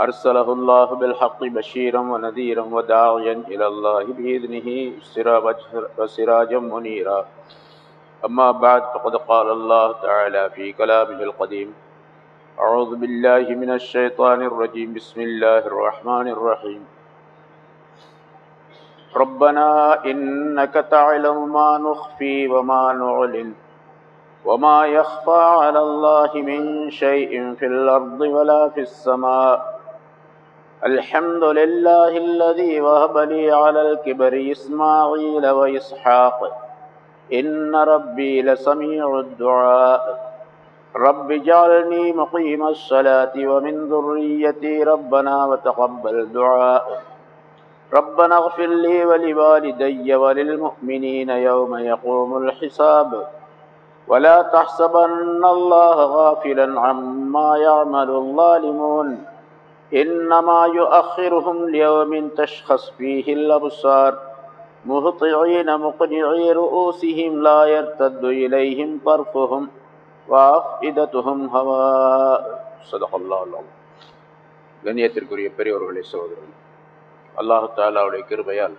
أرسله الله بالحق بشيرا ونذيرا وداعيا إلى الله بإذنه وسراجا منيرا. أما بعد فقد قال الله تعالى في كلامه القديم أعوذ بالله من الشيطان الرجيم. بسم الله الرحمن الرحيم. ربنا إنك تعلم ما نخفي وما نعلن وما يخفى على الله من شيء في الأرض ولا في السماء. الحمد لله الذي وهب لي على الكبر إسماعيل وإسحاق إن ربي لسميع الدعاء رب اجعلني مقيم الصلاة ومن ذريتي ربنا وتقبل دعاء ربنا اغفر لي ولوالدي وللمؤمنين يوم يقوم الحساب ولا تحسبن الله غافلا عما يعمل الظالمون إنما يؤخرهم ليوم تشخص فيه الأبصار مهطعين مقنعي رؤوسهم لا يرتد إليهم طرفهم وأفئدتهم هواء صدق الله العظيم கண்ணியத்திற்குரிய பெரியவர்களே சகோதரர்கள் அல்லாஹு தாலாவுடைய கிருபையால்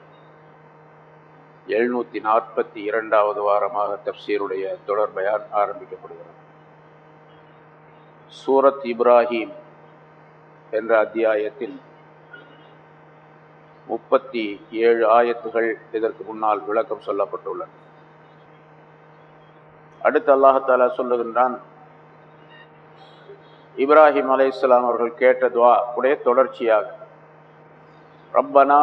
எழுநூற்றி நாற்பத்தி இரண்டாவது வாரமாக தப்சீருடைய தொடர் பயான் ஆரம்பிக்கப்படுகிறது சூரத் இப்ராஹிம் என்ற அத்தியாயத்தில் முப்பத்தி ஏழு ஆயத்துகள் இதற்கு முன்னால் விளக்கம் சொல்லப்பட்டுள்ளன அடுத்து அல்லாஹாலா சொல்லுகின்றான் இப்ராஹிம் அலை இஸ்லாம் அவர்கள் கேட்ட துவா உடைய தொடர்ச்சியாக ரப்பனா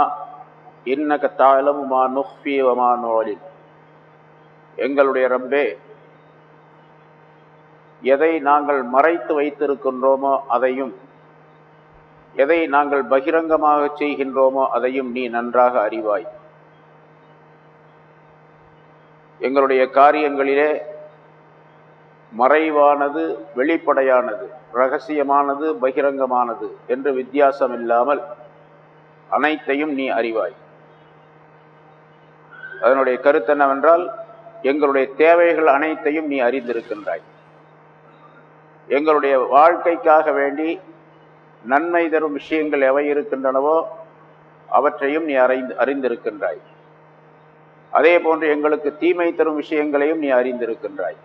இன்னக தாளமுமா நுஃபி நோலின் எங்களுடைய ரப்பே எதை நாங்கள் மறைத்து வைத்திருக்கின்றோமோ அதையும் எதை நாங்கள் பகிரங்கமாக செய்கின்றோமோ அதையும் நீ நன்றாக அறிவாய். எங்களுடைய காரியங்களிலே மறைவானது வெளிப்படையானது ரகசியமானது பகிரங்கமானது என்று வித்தியாசம் இல்லாமல் அனைத்தையும் நீ அறிவாய். அதனுடைய கருத்து என்னவென்றால் எங்களுடைய தேவைகள் அனைத்தையும் நீ அறிந்திருக்கின்றாய். எங்களுடைய வாழ்க்கைக்காக வேண்டி நன்மை தரும் விஷயங்கள் எவை இருக்கின்றனவோ அவற்றையும் நீ அறிந்து அறிந்திருக்கின்றாய். அதே போன்று எங்களுக்கு தீமை தரும் விஷயங்களையும் நீ அறிந்திருக்கின்றாய்.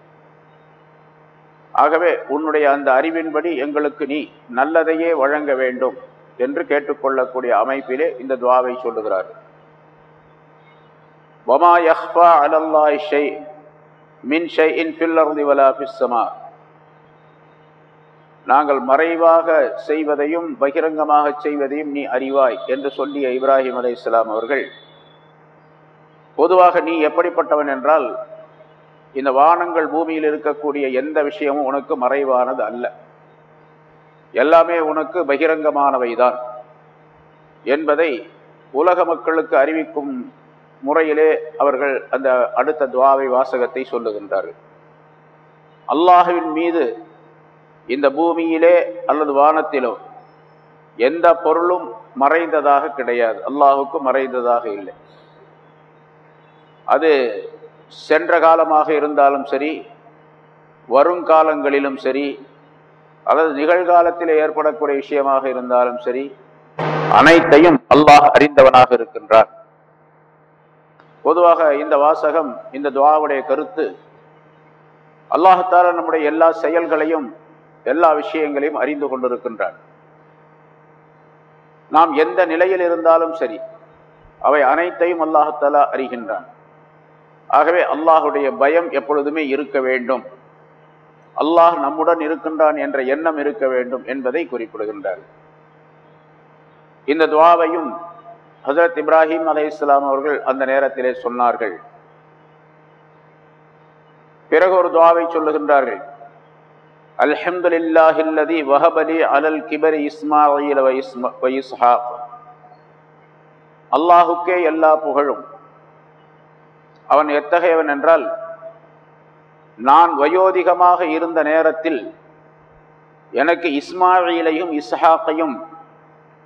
ஆகவே உன்னுடைய அந்த அறிவின்படி எங்களுக்கு நீ நல்லதையே வழங்க வேண்டும் என்று கேட்டுக்கொள்ளக்கூடிய அமைப்பிலே இந்த துவாவை சொல்லுகிறார். வமா யஹ்பா அலல்லாய் ஷை மின் ஷை இன் ஃபில்லர்தி வலா ஃபிஸ்ஸமா நாங்கள் மறைவாக செய்வதையும் பகிரங்கமாக செய்வதையும் நீ அறிவாய் என்று சொல்லிய இப்ராஹிம் அலை இஸ்லாம் அவர்கள். பொதுவாக நீ எப்படிப்பட்டவன் என்றால் இந்த வானங்கள் பூமியில் இருக்கக்கூடிய எந்த விஷயமும் உனக்கு மறைவானது அல்ல. எல்லாமே உனக்கு பகிரங்கமானவைதான் என்பதை உலக மக்களுக்கு அறிவிக்கும் முறையிலே அவர்கள் அந்த அடுத்த துவாவை வாசகத்தை சொல்லுகின்றார்கள். அல்லாஹுவின் மீது இந்த பூமியிலே அல்லது வானத்திலோ எந்த பொருளும் மறைந்ததாக கிடையாது. அல்லாஹுக்கு மறைந்ததாக இல்லை. அது சென்ற காலமாக இருந்தாலும் சரி வருங்காலங்களிலும் சரி அல்லது நிகழ்காலத்தில் ஏற்படக்கூடிய விஷயமாக இருந்தாலும் சரி அனைத்தையும் அல்லாஹ் அறிந்தவனாக இருக்கின்றார் பொதுவாக இந்த வாசகம் இந்த துவாவுடைய கருத்து அல்லாஹால நம்முடைய எல்லா செயல்களையும் எல்லா விஷயங்களையும் அறிந்து கொண்டிருக்கின்றான். நாம் எந்த நிலையில் இருந்தாலும் சரி அவை அனைத்தையும் அல்லாஹத்தாலா அறிகின்றான். ஆகவே அல்லாஹுடைய பயம் எப்பொழுதுமே இருக்க வேண்டும். அல்லாஹ் நம்முடன் இருக்கின்றான் என்ற எண்ணம் இருக்க வேண்டும் என்பதை குறிப்பிடுகின்றார். இந்த துவாவையும் ஹசரத் இப்ராஹிம் அலை இஸ்லாம் அவர்கள் அந்த நேரத்திலே சொன்னார்கள். பிறகு ஒரு துவாவை சொல்லுகின்றார்கள். الحمد لله அலல் கிபரி لي على الكبر வ இஸ்ஹாக். அல்லாஹுக்கே எல்லா புகழும். அவன் எத்தகையவன் என்றால் நான் வயோதிகமாக இருந்த நேரத்தில் எனக்கு இஸ்மாயிலையும் இஸ்ஹாக்கையும்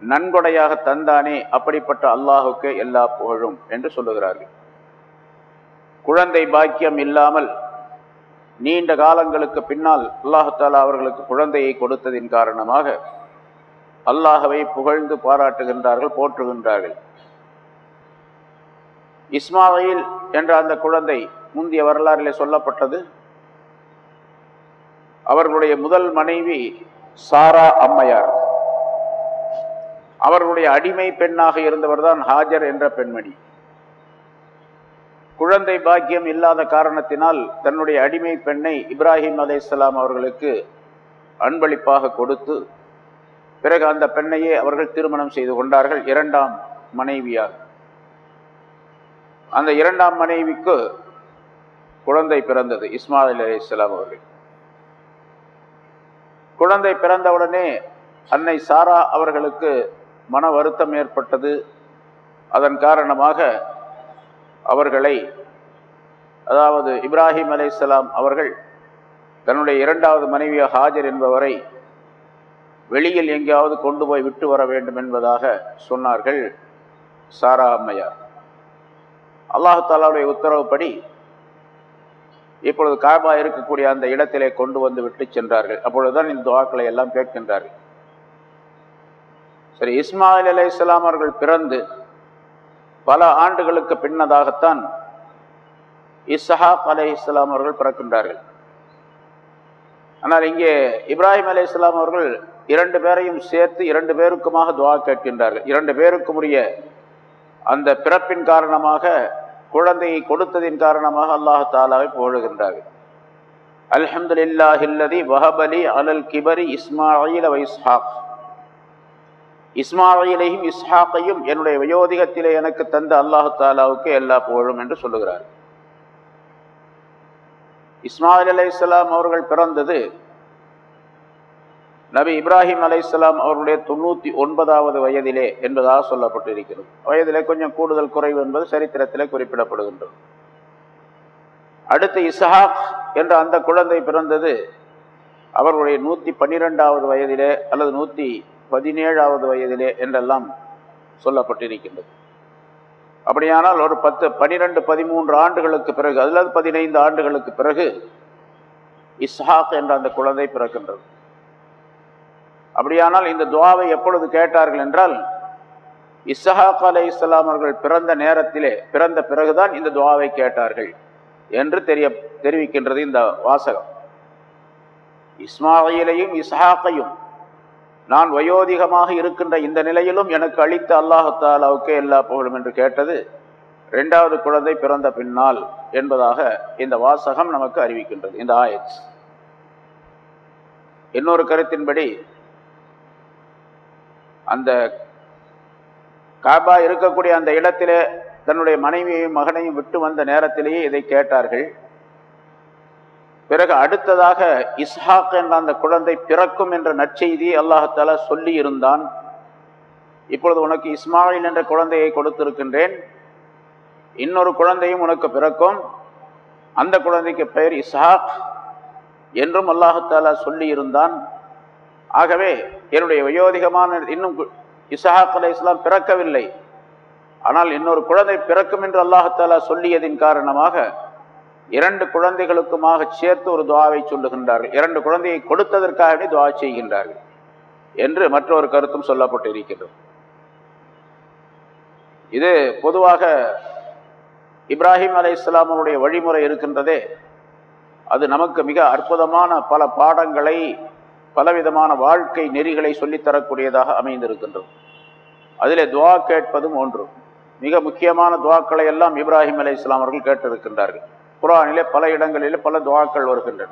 நன்கொடையாக தந்தானே அப்படிப்பட்ட அல்லாஹுக்கு எல்லா புகழும் என்று சொல்லுகிறார்கள். குழந்தை பாக்கியம் இல்லாமல் நீண்ட காலங்களுக்கு பின்னால் அல்லாஹாலா அவர்களுக்கு குழந்தையை கொடுத்ததின் காரணமாக அல்லாஹவை புகழ்ந்து பாராட்டுகின்றார்கள் போற்றுகின்றார்கள். இஸ்மாயில் என்ற அந்த குழந்தை முந்தைய வரலாறிலே சொல்லப்பட்டது. அவர்களுடைய முதல் மனைவி சாரா அம்மையார். அவர்களுடைய அடிமை பெண்ணாக இருந்தவர்தான் ஹாஜர் என்ற பெண்மணி. குழந்தை பாக்கியம் இல்லாத காரணத்தினால் தன்னுடைய அடிமை பெண்ணை இப்ராஹிம் அலை இஸ்லாம் அவர்களுக்கு அன்பளிப்பாக கொடுத்து பிறகு அந்த பெண்ணையே அவர்கள் திருமணம் செய்து கொண்டார்கள் இரண்டாம் மனைவியாக. அந்த இரண்டாம் மனைவிக்கு குழந்தை பிறந்தது இஸ்மாயில் அலி இஸ்லாம் அவர்கள். குழந்தை பிறந்தவுடனே அன்னை சாரா அவர்களுக்கு மன வருத்தம் ஏற்பட்டது. அதன் காரணமாக அவர்களை அதாவது இப்ராஹிம் அலை அவர்கள் தன்னுடைய இரண்டாவது மனைவியாக ஹாஜர் என்பவரை வெளியில் எங்கேயாவது கொண்டு போய் விட்டு வர வேண்டும் என்பதாக சொன்னார்கள் சாரா அம்மையார். அல்லாஹு தாலாவுடைய உத்தரவுப்படி இப்பொழுது காபா இருக்கக்கூடிய அந்த இடத்திலே கொண்டு வந்து விட்டு சென்றார்கள். அப்பொழுதுதான் இந்த துவாக்களை எல்லாம் கேட்கின்றார்கள். சரி இஸ்மாயில் அலை இஸ்லாமர்கள் பிறந்து பல ஆண்டுகளுக்கு பின்னதாகத்தான் இஸ்ஹாக் அலை இஸ்லாம் அவர்கள் பிறக்கின்றார்கள். ஆனால் இங்கே இப்ராஹிம் அலை இஸ்லாம் அவர்கள் இரண்டு பேரையும் சேர்த்து இரண்டு பேருக்குமாக துவா கேட்கின்றார்கள். இரண்டு பேருக்கும் உரிய அந்த பிறப்பின் காரணமாக குழந்தையை கொடுத்ததின் காரணமாக அல்லாஹ் தாலாவை புகழுகின்றார்கள். அல்ஹம்துலில்லாஹில்லதி வஹபலி அலல் கிபரி இஸ்மாயில் வைஸ்ஹாக் இஸ்மாயிலையும் இஸ்ஹாக்கையும் என்னுடைய வயோதிகத்திலே எனக்கு தந்த அல்லாஹு தாலாவுக்கு எல்லா புகழும் என்று சொல்லுகிறார். இஸ்மாயில் அலை இஸ்லாம் அவர்கள் பிறந்தது நபி இப்ராஹிம் அலை இஸ்லாம் அவருடைய தொண்ணூற்றி ஒன்பதாவது வயதிலே என்பதாக சொல்லப்பட்டிருக்கிறது. வயதிலே கொஞ்சம் கூடுதல் குறைவு என்பது சரித்திரத்திலே குறிப்பிடப்படுகின்றது. அடுத்து இஸ்ஹாக் என்ற அந்த குழந்தை பிறந்தது அவருடைய நூற்றி பன்னிரெண்டாவது வயதிலே அல்லது நூற்றி பதினேழாவது வயதிலே என்றெல்லாம் சொல்லப்பட்டிருக்கின்றது. அப்படியானால் ஒரு பத்து பனிரெண்டு பதிமூன்று ஆண்டுகளுக்கு பிறகு அல்லது பதினைந்து ஆண்டுகளுக்கு பிறகு இஸ்ஹாக் என்ற அந்த குழந்தை பிறக்கின்றது. அப்படியானால் இந்த துவாவை எப்பொழுது கேட்டார்கள் என்றால் இஸ்ஹாக் அலை இஸ்லாமர்கள் பிறந்த நேரத்திலே பிறந்த பிறகுதான் இந்த துவாவை கேட்டார்கள் என்று தெரிய தெரிவிக்கின்றது இந்த வாசகம். இஸ்மாயிலையும் இஸ்ஹாக்கையும் நான் வயோதிகமாக இருக்கின்ற இந்த நிலையிலும் எனக்கு அளித்த அல்லாஹாலாவுக்கே எல்லா புகழும் என்று கேட்டது. ரெண்டாவது குழந்தை பிறந்த பின்னால் என்பதாக இந்த வாசகம் நமக்கு அறிவிக்கின்றது இந்த ஆயத். இன்னொரு கருத்தின்படி அந்த காபா இருக்கக்கூடிய அந்த இடத்திலே தன்னுடைய மனைவியையும் மகனையும் விட்டு வந்த நேரத்திலேயே இதை கேட்டார்கள். பிறகு அடுத்ததாக இஸ்ஹாக் என்ற அந்த குழந்தை பிறக்கும் என்ற நற்செய்தி அல்லாஹால சொல்லி இருந்தான் இப்பொழுது உனக்கு இஸ்மாயில் என்ற குழந்தையை கொடுத்திருக்கின்றேன். இன்னொரு குழந்தையும் உனக்கு பிறக்கும். அந்த குழந்தைக்கு பெயர் இஸ்ஹாக் என்றும் அல்லாஹாலா சொல்லி இருந்தான் ஆகவே என்னுடைய வயோதிகமான இன்னும் இஸ்ஹாக் அலை இஸ்லாம் பிறக்கவில்லை. ஆனால் இன்னொரு குழந்தை பிறக்கும் என்று அல்லாஹாலா சொல்லியதின் காரணமாக இரண்டு குழந்தைகளுக்குமாக சேர்த்து ஒரு துவாவை சொல்லுகின்றார்கள். இரண்டு குழந்தையை கொடுத்ததற்காகவே துவா செய்கின்றார்கள் என்று மற்றொரு கருத்தும் சொல்லப்பட்டு இருக்கின்றது இது பொதுவாக இப்ராஹிம் அலை இஸ்லாமனுடைய வழிமுறை இருக்கின்றதே. அது நமக்கு மிக அற்புதமான பல பாடங்களை பலவிதமான வாழ்க்கை நெறிகளை சொல்லித்தரக்கூடியதாக அமைந்திருக்கின்றது. அதிலே துவா கேட்பதும் ஒன்று. மிக முக்கியமான துவாக்களை எல்லாம் இப்ராஹிம் அலை இஸ்லாம் அவர்கள் கேட்டிருக்கின்றார்கள். குரானிலே பல இடங்களிலே பல துவாக்கள் வருகின்றன.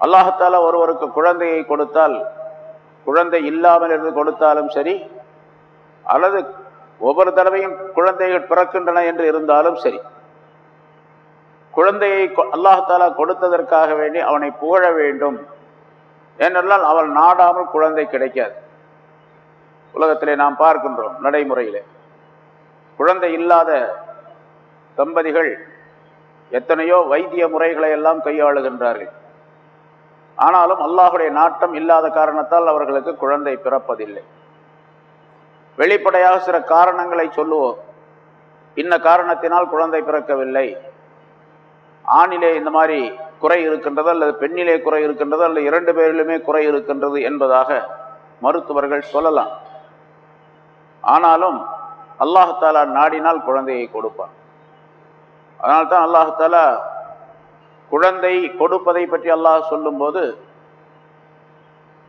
அல்லாஹால ஒருவருக்கு குழந்தையை கொடுத்தால் குழந்தை இல்லாமல் இருந்து கொடுத்தாலும் சரி அல்லது ஒவ்வொரு தடவையும் குழந்தைகள் பிறக்கின்றன என்று இருந்தாலும் சரி குழந்தையை அல்லாஹாலா கொடுத்ததற்காக வேண்டி அவனை புகழ வேண்டும் ஏனென்றால் அவள் நாடாமல் குழந்தை கிடைக்காது. உலகத்திலே நாம் பார்க்கின்றோம் நடைமுறையிலே குழந்தை இல்லாத தம்பதிகள் எத்தனையோ வைத்திய முறைகளை எல்லாம் கையாளுகின்றார்கள். ஆனாலும் அல்லாஹுடைய நாட்டம் இல்லாத காரணத்தால் அவர்களுக்கு குழந்தை பிறப்பதில்லை. வெளிப்படையாக சில காரணங்களை சொல்லுவோம். இன்ன காரணத்தினால் குழந்தை பிறக்கவில்லை. ஆணிலே இந்த மாதிரி குறை இருக்கின்றது அல்லது பெண்ணிலே குறை இருக்கின்றது அல்லது இரண்டு பேரிலுமே குறை இருக்கின்றது என்பதாக மருத்துவர்கள் சொல்லலாம். ஆனாலும் அல்லாஹாலா நாடினால் குழந்தையை கொடுப்பான். அதனால்தான் அல்லாஹாலா குழந்தை கொடுப்பதை பற்றி அல்லாஹ் சொல்லும்போது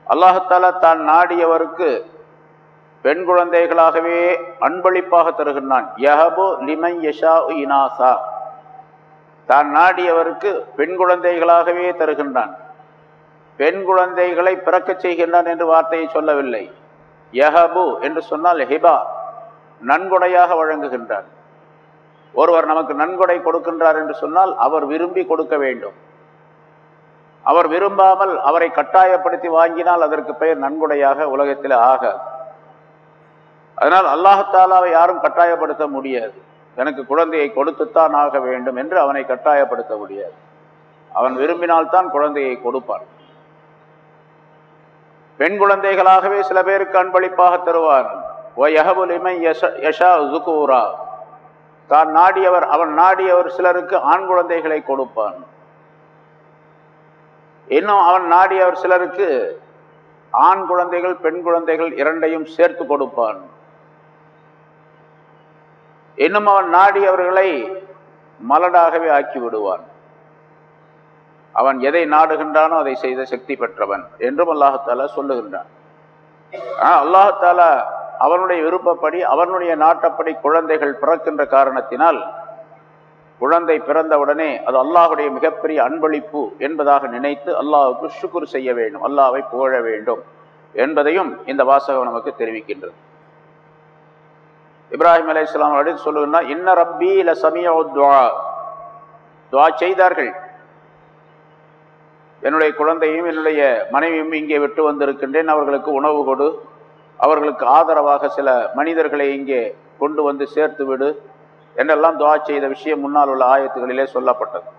அல்லாஹாலா தான் நாடியவருக்கு பெண் குழந்தைகளாகவே அன்பளிப்பாக தருகின்றான். யஹபு லிமை யஷா இனாசா. தான் நாடியவருக்கு பெண் குழந்தைகளாகவே தருகின்றான். பெண் குழந்தைகளை பிறக்கச் செய்கின்றான் என்று வார்த்தையை சொல்லவில்லை. யஹபு என்று சொன்னால் ஹிபா நன்கொடையாக வழங்குகின்றான். ஒருவர் நமக்கு நன்கொடை கொடுக்கின்றார் என்று சொன்னால் அவர் விரும்பி கொடுக்க வேண்டும். அவர் விரும்பாமல் அவரை கட்டாயப்படுத்தி வாங்கினால் அதற்கு பெயர் நன்கொடையாக உலகத்தில் ஆக அதனால் அல்லாஹாலாவை யாரும் கட்டாயப்படுத்த முடியாது. எனக்கு குழந்தையை கொடுத்துத்தான் ஆக வேண்டும் என்று அவனை கட்டாயப்படுத்த முடியாது. அவன் விரும்பினால்தான் குழந்தையை கொடுப்பான். பெண் குழந்தைகளாகவே சில பேருக்கு அன்பளிப்பாக தருவான் தான் நாடியவர் அவன் நாடியவர் சிலருக்கு ஆண் குழந்தைகளை கொடுப்பான். இன்னும் அவன் நாடியவர் சிலருக்கு ஆண் குழந்தைகள் பெண் குழந்தைகள் இரண்டையும் சேர்த்து கொடுப்பான். இன்னும் அவன் நாடியவர்களை மலடாகவே ஆக்கி விடுவான் அவன் எதை நாடுகின்றானோ அதை செய்த சக்தி பெற்றவன் என்றும் அல்லாஹால சொல்லுகின்றான். அல்லாஹால அவனுடைய விருப்பப்படி அவனுடைய நாட்டப்படி குழந்தைகள் பிறக்கின்ற காரணத்தினால் குழந்தை பிறந்தவுடனே அது அல்லாஹுடைய மிகப்பெரிய அன்பளிப்பு என்பதாக நினைத்து அல்லாஹுக்கு சுக்குர் செய்ய வேண்டும் அல்லாவை புகழ வேண்டும் என்பதையும் இந்த வாசகம் நமக்கு தெரிவிக்கின்றது. இப்ராஹிம் அலி இஸ்லாம் அடுத்து சொல்லுன்னா இன்ன ரப்பி ல சமியோ துவா துவா செய்தார்கள். என்னுடைய குழந்தையும் என்னுடைய மனைவியும் இங்கே விட்டு வந்திருக்கின்றேன் அவர்களுக்கு உணவு கொடு அவர்களுக்கு ஆதரவாக சில மனிதர்களை இங்கே கொண்டு வந்து சேர்த்து விடு என்றெல்லாம் துவா செய்த விஷயம் முன்னால் உள்ள ஆயத்துகளிலே சொல்லப்பட்டது.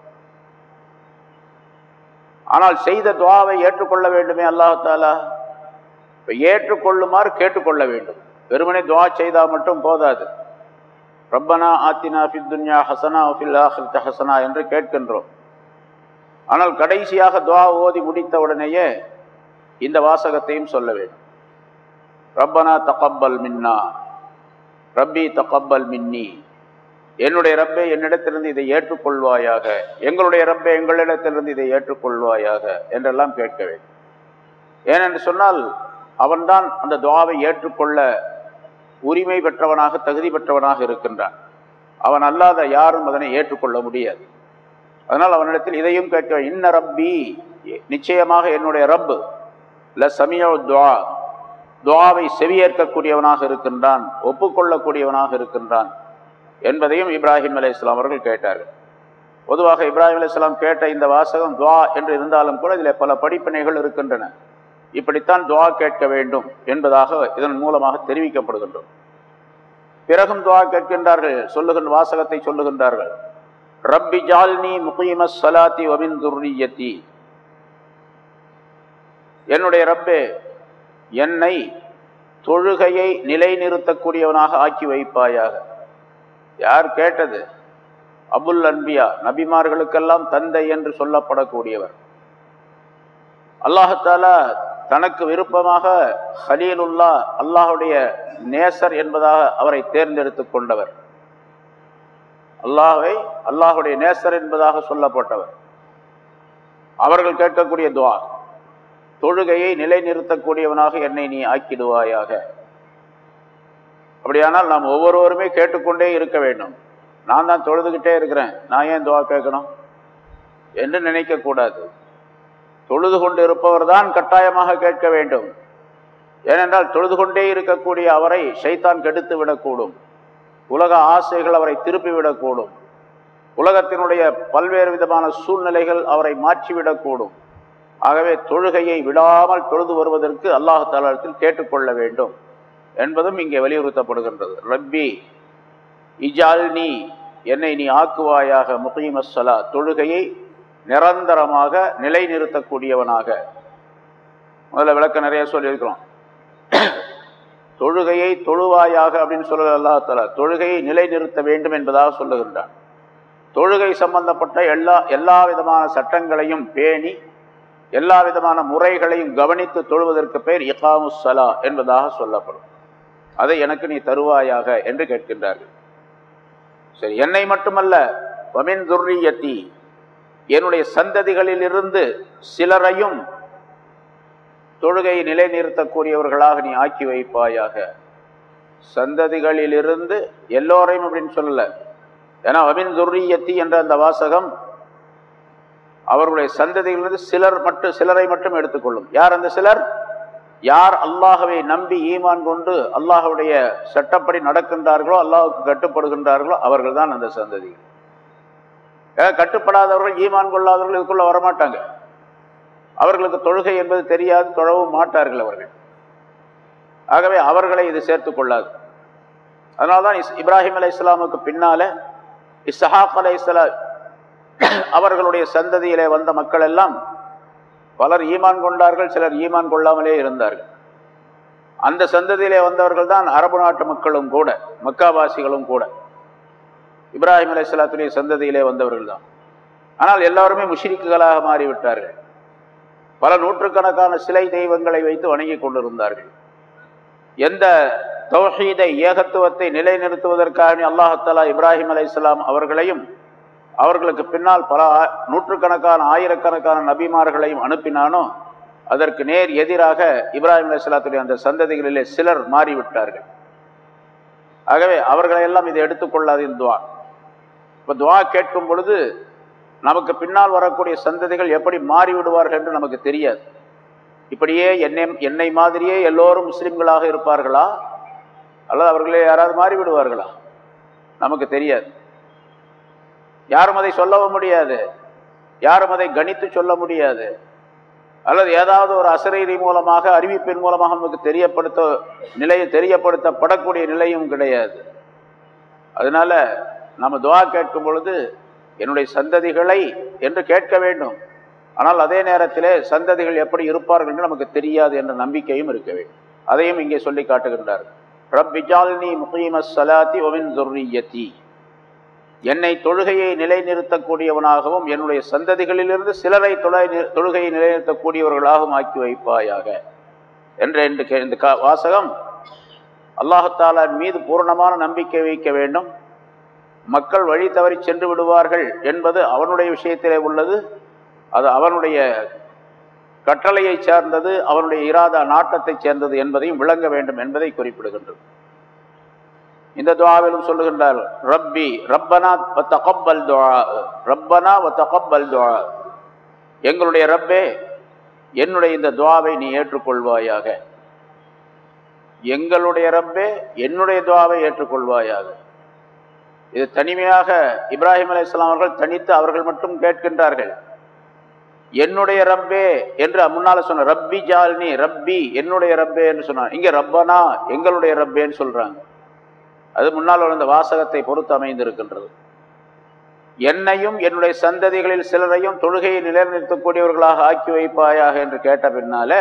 ஆனால் செய்த துவாவை ஏற்றுக்கொள்ள வேண்டுமே அல்லாஹாலா இப்போ ஏற்றுக்கொள்ளுமாறு கேட்டுக்கொள்ள வேண்டும். வெறுமனே துவா செய்தால் மட்டும் போதாது. ரப்பனா ஆத்தினா ஃபித் துன்யா ஹசனா ஃபில் ஆஹிர்த ஹசனா என்று கேட்கின்றோம். ஆனால் கடைசியாக துவா ஓதி முடித்த உடனேயே இந்த வாசகத்தையும் சொல்ல வேண்டும். ரப்பனா தகப்பல் மின்னா. ரப்பி தகப்பல் மின்னி. என்னுடைய ரப்பே என்னிடத்திலிருந்து இதை ஏற்றுக்கொள்வாயாக. எங்களுடைய ரப்பே எங்களிடத்திலிருந்து இதை ஏற்றுக்கொள்வாயாக என்றெல்லாம் கேட்க வேண்டும். ஏனென்று சொன்னால் அவன்தான் அந்த துவாவை ஏற்றுக்கொள்ள உரிமை பெற்றவனாக தகுதி பெற்றவனாக இருக்கின்றான். அவன் அல்லாத யாரும் அதனை ஏற்றுக்கொள்ள முடியாது. அதனால் அவனிடத்தில் இதையும் கேட்க இன்ன ரப்பி நிச்சயமாக என்னுடைய ரப்பு ல சமியோ துவா. துவாவை செவியேற்கக்கூடியவனாக இருக்கின்றான் ஒப்புக்கொள்ளக்கூடியவனாக இருக்கின்றான் என்பதையும் இப்ராஹிம் அலி இஸ்லாம் அவர்கள் கேட்டார்கள். பொதுவாக இப்ராஹிம் அலி இஸ்லாம் கேட்ட இந்த வாசகம் துவா என்று இருந்தாலும் கூட இதில் பல படிப்பினைகள் இருக்கின்றன. இப்படித்தான் துவா கேட்க வேண்டும் என்பதாக இதன் மூலமாக தெரிவிக்கப்படுகின்றோம் பிறகும் துவா கேட்கின்றார்கள் சொல்லுகின்ற வாசகத்தை சொல்லுகின்றார்கள். ரப்பி ஜால்னி முகீம சலாத்தி ஒமின் துர்ரியத்தி என்னுடைய ரப்பே என்னை தொழுகையை நிலைநிறுத்தக்கூடியவனாக ஆக்கி வைப்பாயாக. யார் கேட்டது? அபுல் அன்பியா நபிமார்களுக்கெல்லாம் தந்தை என்று சொல்லப்படக்கூடியவர். அல்லாஹாலா தனக்கு விருப்பமாக ஹலீலுல்லா அல்லாஹுடைய நேசர் என்பதாக அவரை தேர்ந்தெடுத்து கொண்டவர். அல்லாஹை அல்லாஹுடைய நேசர் என்பதாக சொல்லப்பட்டவர். அவர்கள் கேட்கக்கூடிய துவா. தொழுகையை நிலைநிறுத்தக்கூடியவனாக என்னை நீ ஆக்கிடுவாயாக. அப்படியானால் நாம் ஒவ்வொருவருமே கேட்டுக்கொண்டே இருக்க வேண்டும். நான் தான் தொழுதுகிட்டே இருக்கிறேன். நான் ஏன் துவா கேட்கணும்? என்று நினைக்கக்கூடாது. தொழுது கொண்டு இருப்பவர் தான் கட்டாயமாக கேட்க வேண்டும். ஏனென்றால் தொழுது கொண்டே இருக்கக்கூடிய அவரை சைத்தான் கெடுத்து விடக்கூடும். உலக ஆசைகள் அவரை திருப்பிவிடக்கூடும் உலகத்தினுடைய பல்வேறு விதமான சூழ்நிலைகள் அவரை மாற்றிவிடக்கூடும். ஆகவே தொழுகையை விடாமல் தொழுது வருவதற்கு அல்லாஹு தாலத்தில் கேட்டுக்கொள்ள வேண்டும் என்பதும் இங்கே வலியுறுத்தப்படுகின்றது. ரப்பி இஜால் நீ என்னை நீ ஆக்குவாயாக முகீமஸ்ஸலா தொழுகையை நிரந்தரமாக நிலைநிறுத்தக்கூடியவனாக. முதல்ல விளக்க நிறைய சொல்லியிருக்கிறோம். தொழுகையை தொழுவாயாக அப்படின்னு சொல்ல அல்லா தலா தொழுகையை நிலைநிறுத்த வேண்டும் என்பதாக சொல்லுகின்றான். தொழுகை சம்பந்தப்பட்ட எல்லா எல்லா விதமான சட்டங்களையும் பேணி எல்லா விதமான முறைகளையும் கவனித்து தொழுவதற்கு பெயர் இகாமுசலா என்பதாக சொல்லப்படும். அதை எனக்கு நீ தருவாயாக என்று கேட்கின்றார்கள். சரி என்னை மட்டுமல்ல வமின் துர்ரியத்தி என்னுடைய சந்ததிகளிலிருந்து சிலரையும் தொழுகையை நிலைநிறுத்தக்கூடியவர்களாக நீ ஆக்கி வைப்பாயாக. சந்ததிகளிலிருந்து எல்லோரையும் அப்படின்னு சொல்லல. ஏன்னா வமின் துர்ரியத்தி என்ற அந்த வாசகம் அவர்களுடைய சந்ததியிலிருந்து சிலர் மட்டும் சிலரை மட்டும் எடுத்துக்கொள்ளும். யார் அந்த சிலர்? யார் அல்லாஹவை நம்பி ஈமான் கொண்டு அல்லாஹுடைய சட்டப்படி நடக்கின்றார்களோ அல்லாஹுக்கு கட்டுப்படுகின்றார்களோ அவர்கள் தான் அந்த சந்ததி கட்டுப்படாதவர்கள் ஈமான் கொள்ளாதவர்கள் இதுக்குள்ள வரமாட்டாங்க. அவர்களுக்கு தொழுகை என்பது தெரியாது தொழவும் மாட்டார்கள் அவர்கள். ஆகவே அவர்களை இது சேர்த்து கொள்ளாது. அதனால்தான் இப்ராஹிம் அலை இஸ்லாமுக்கு பின்னால இஸ்ஹாக் அலை இஸ்லாம் அவர்களுடைய சந்ததியிலே வந்த மக்கள் எல்லாம் பலர் ஈமான் கொண்டார்கள் சிலர் ஈமான் கொள்ளாமலே இருந்தார்கள். அந்த சந்ததியிலே வந்தவர்கள் தான் அரபு நாட்டு மக்களும் கூட மக்காவாசிகளும் கூட. இப்ராஹிம் அலி சலாத்துடைய சந்ததியிலே வந்தவர்கள் தான். ஆனால் எல்லாருமே முஷிரிக்குகளாக மாறிவிட்டார்கள். பல நூற்றுக்கணக்கான சிலை தெய்வங்களை வைத்து வணங்கி கொண்டிருந்தார்கள். எந்த தௌஹீதை ஏகத்துவத்தை நிலைநிறுத்துவதற்காக அல்லாஹத்தலா இப்ராஹிம் அலை அவர்களையும் அவர்களுக்கு பின்னால் பல நூற்றுக்கணக்கான ஆயிரக்கணக்கான நபிமார்களையும் அனுப்பினானோ அதற்கு நேர் எதிராக இப்ராஹிம் அலிஸ்லாத்துடைய அந்த சந்ததிகளிலே சிலர் மாறிவிட்டார்கள். ஆகவே அவர்களையெல்லாம் இதை எடுத்துக்கொள்ளாது துவா. இப்போ துவா கேட்கும் பொழுது நமக்கு பின்னால் வரக்கூடிய சந்ததிகள் எப்படி மாறிவிடுவார்கள் என்று நமக்கு தெரியாது. இப்படியே என்னை என்னை மாதிரியே எல்லோரும் முஸ்லீம்களாக இருப்பார்களா? அல்லது அவர்களே யாராவது மாறிவிடுவார்களா? நமக்கு தெரியாது. யாரும் அதை சொல்லவும் முடியாது. யாரும் அதை கணித்து சொல்ல முடியாது. அல்லது ஏதாவது ஒரு அசரீரி மூலமாக அறிவிப்பின் மூலமாக நமக்கு தெரியப்படுத்த நிலையை தெரியப்படுத்தப்படக்கூடிய நிலையும் கிடையாது. அதனால நம்ம துவா கேட்கும் பொழுது என்னுடைய சந்ததிகளை என்று கேட்க வேண்டும். ஆனால் அதே நேரத்திலே சந்ததிகள் எப்படி இருப்பார்கள் என்று நமக்கு தெரியாது என்ற நம்பிக்கையும் இருக்க வேண்டும். அதையும் இங்கே சொல்லி காட்டுகின்றார் ரப்பிஜால்னி முகீம சலாத்தி ஒமின் துர்ரியத்தி என்னை தொழுகையை நிலைநிறுத்தக்கூடியவனாகவும் என்னுடைய சந்ததிகளிலிருந்து சிலரை தொலை தொழுகையை நிலைநிறுத்தக்கூடியவர்களாகவும் ஆக்கி வைப்பாயாக. என்ற இந்த வாசகம் அல்லாஹாலான் மீது பூர்ணமான நம்பிக்கை வைக்க வேண்டும். மக்கள் வழி தவறி சென்று விடுவார்கள் என்பது அவனுடைய விஷயத்திலே உள்ளது. அது அவனுடைய கட்டளையை சார்ந்தது அவனுடைய இராதா நாட்டத்தைச் சேர்ந்தது என்பதையும் விளங்க வேண்டும் என்பதை குறிப்பிடுகின்றது. இந்த துவாவிலும் சொல்லுகின்றார் ரப்பி ரப்பனா தகப்பல் துவா ரப்பனா தகப்பல் துவா எங்களுடைய ரப்பே என்னுடைய இந்த துவாவை நீ ஏற்றுக்கொள்வாயாக. எங்களுடைய ரப்பே என்னுடைய துவாவை ஏற்றுக்கொள்வாயாக. இது தனிமையாக இப்ராஹிம் அலி இஸ்லாம் அவர்கள் தனித்து அவர்கள் மட்டும் கேட்கின்றார்கள். என்னுடைய ரப்பே என்று முன்னால சொன்ன ரப்பி ஜால்னி ரப்பி என்னுடைய ரப்பே என்று சொன்னார் இங்க ரப்பனா எங்களுடைய ரப்பேன்னு சொல்றாங்க. அது முன்னால் வளர்ந்த வாசகத்தை பொறுத்து அமைந்திருக்கின்றது. என்னையும் என்னுடைய சந்ததிகளில் சிலரையும் தொழுகையை நிலைநிறுத்தக்கூடியவர்களாக ஆக்கி வைப்பாயாக என்று கேட்ட பின்னால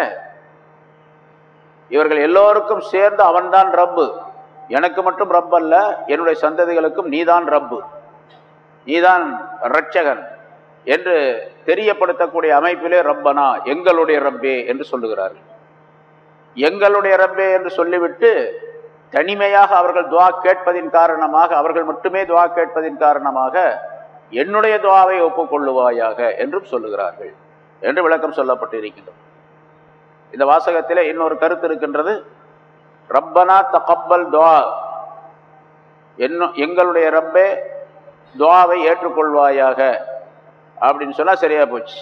இவர்கள் எல்லோருக்கும் சேர்ந்து அவன்தான் ரப்பு. எனக்கு மட்டும் ரப் அல்ல என்னுடைய சந்ததிகளுக்கும் நீதான் ரப்பு. நீதான் ரட்சகன் என்று தெரியப்படுத்தக்கூடிய அமைப்பிலே ரப்பனா எங்களுடைய ரப்பே என்று சொல்லுகிறார்கள். எங்களுடைய ரப்பே என்று சொல்லிவிட்டு தனிமையாக அவர்கள் துவா கேட்பதின் காரணமாக அவர்கள் மட்டுமே துவா கேட்பதின் காரணமாக என்னுடைய துவாவை ஒப்புக்கொள்ளுவாயாக என்றும் சொல்லுகிறார்கள் என்று விளக்கம் சொல்லப்பட்டிருக்கின்றது. இந்த வாசகத்தில் இன்னொரு கருத்து இருக்கின்றது. ரப்பனா தகப்பல் துவா. என்ன எங்களுடைய ரப்பே துவாவை ஏற்றுக்கொள்வாயாக அப்படின்னு சொன்னால் சரியாக போச்சு.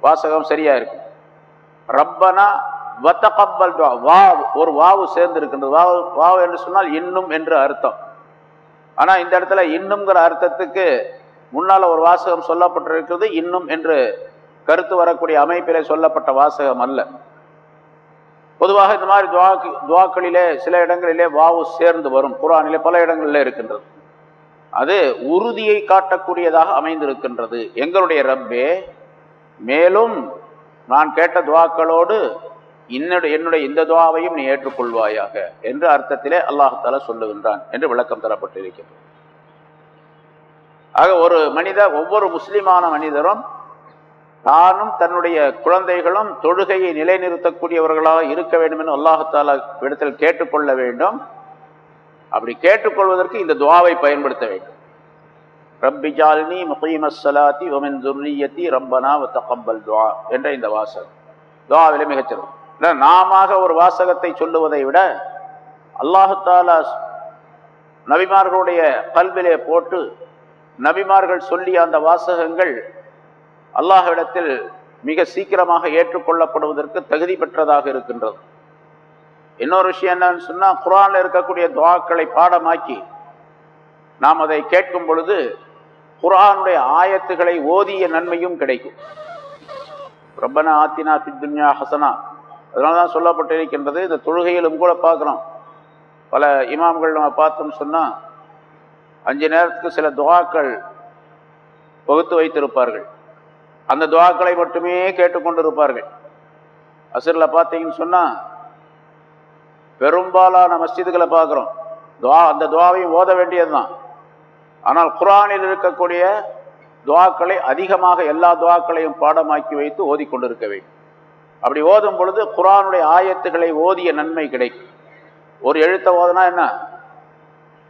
வாசகம் சரியாக இருக்கும். ரப்பனா வத்தகப்பல் வாவ் ஒரு வாவு சேர்ந்து இருக்கின்றது வாவு வாவு என்று சொன்னால் இன்னும் என்று அர்த்தம். ஆனால் இந்த இடத்துல இன்னும்ங்கிற அர்த்தத்துக்கு முன்னால் ஒரு வாசகம் சொல்லப்பட்டிருக்கிறது இன்னும் என்று கருத்து வரக்கூடிய அமைப்பிலே சொல்லப்பட்ட வாசகம் அல்ல. பொதுவாக இந்த மாதிரி துவா துவாக்களிலே சில இடங்களிலே வாவு சேர்ந்து வரும். குரானிலே பல இடங்களிலே இருக்கின்றது. அது உறுதியை காட்டக்கூடியதாக அமைந்திருக்கின்றது. எங்களுடைய ரப்பே மேலும் நான் கேட்ட துவாக்களோடு என்னுடைய என்னுடைய இந்த துவாவையும் நீ ஏற்றுக்கொள்வாயாக என்று அர்த்தத்திலே அல்லாஹால சொல்லுகின்றான் என்று விளக்கம் தரப்பட்டிருக்கிறது. ஆக ஒரு மனித ஒவ்வொரு முஸ்லிமான மனிதரும் தானும் தன்னுடைய குழந்தைகளும் தொழுகையை நிலைநிறுத்தக்கூடியவர்களாக இருக்க வேண்டும் என்று அல்லாஹால இடத்தில் கேட்டுக்கொள்ள வேண்டும். அப்படி கேட்டுக்கொள்வதற்கு இந்த துவாவை பயன்படுத்த வேண்டும். ரப்பி ஜாலினி முகீமஸ்ஸலாத்தி ஒமின் துர்ரியத்தி ரப்பனா தகம்பல் துவா என்ற இந்த வாசல் துவாவிலே மிகச்சிறந்த நாம ஒரு வாசகத்தை சொல்லுவதை விட அல்லாஹாலா நபிமார்களுடைய கல்விலே போட்டு நபிமார்கள் சொல்லிய அந்த வாசகங்கள் அல்லாஹிடத்தில் மிக சீக்கிரமாக ஏற்றுக்கொள்ளப்படுவதற்கு தகுதி பெற்றதாக இருக்கின்றது. இன்னொரு விஷயம் என்னன்னு சொன்னால் குரானில் இருக்கக்கூடிய துவாக்களை பாடமாக்கி நாம் அதை கேட்கும் பொழுது குரானுடைய ஆயத்துகளை ஓதிய நன்மையும் கிடைக்கும். ரப்பனா ஆத்தினா பித்துன்யா ஹசனா. அதனால தான் சொல்லப்பட்டிருக்கின்றது இந்த தொழுகையிலும் கூட பார்க்குறோம். பல இமாம்கள் நம்ம பார்த்தோம்னு சொன்னால் அஞ்சு நேரத்துக்கு சில துவாக்கள் வகுத்து வைத்திருப்பார்கள். அந்த துவாக்களை மட்டுமே கேட்டுக்கொண்டு இருப்பார்கள் அசரில் பார்த்தீங்கன்னு சொன்னால் பெரும்பாலான மஸ்ஜிதுகளை பார்க்குறோம். துவா அந்த துவாவையும் ஓத வேண்டியது தான் ஆனால் குரானில் இருக்கக்கூடிய துவாக்களை அதிகமாக எல்லா துவாக்களையும் பாடமாக்கி வைத்து ஓதிக்கொண்டிருக்க வேண்டும். அப்படி ஓதும் பொழுது குரானுடைய ஆயத்துக்களை ஓதிய நன்மை கிடைக்கும். ஒரு எழுத்தை ஓதுனா என்ன?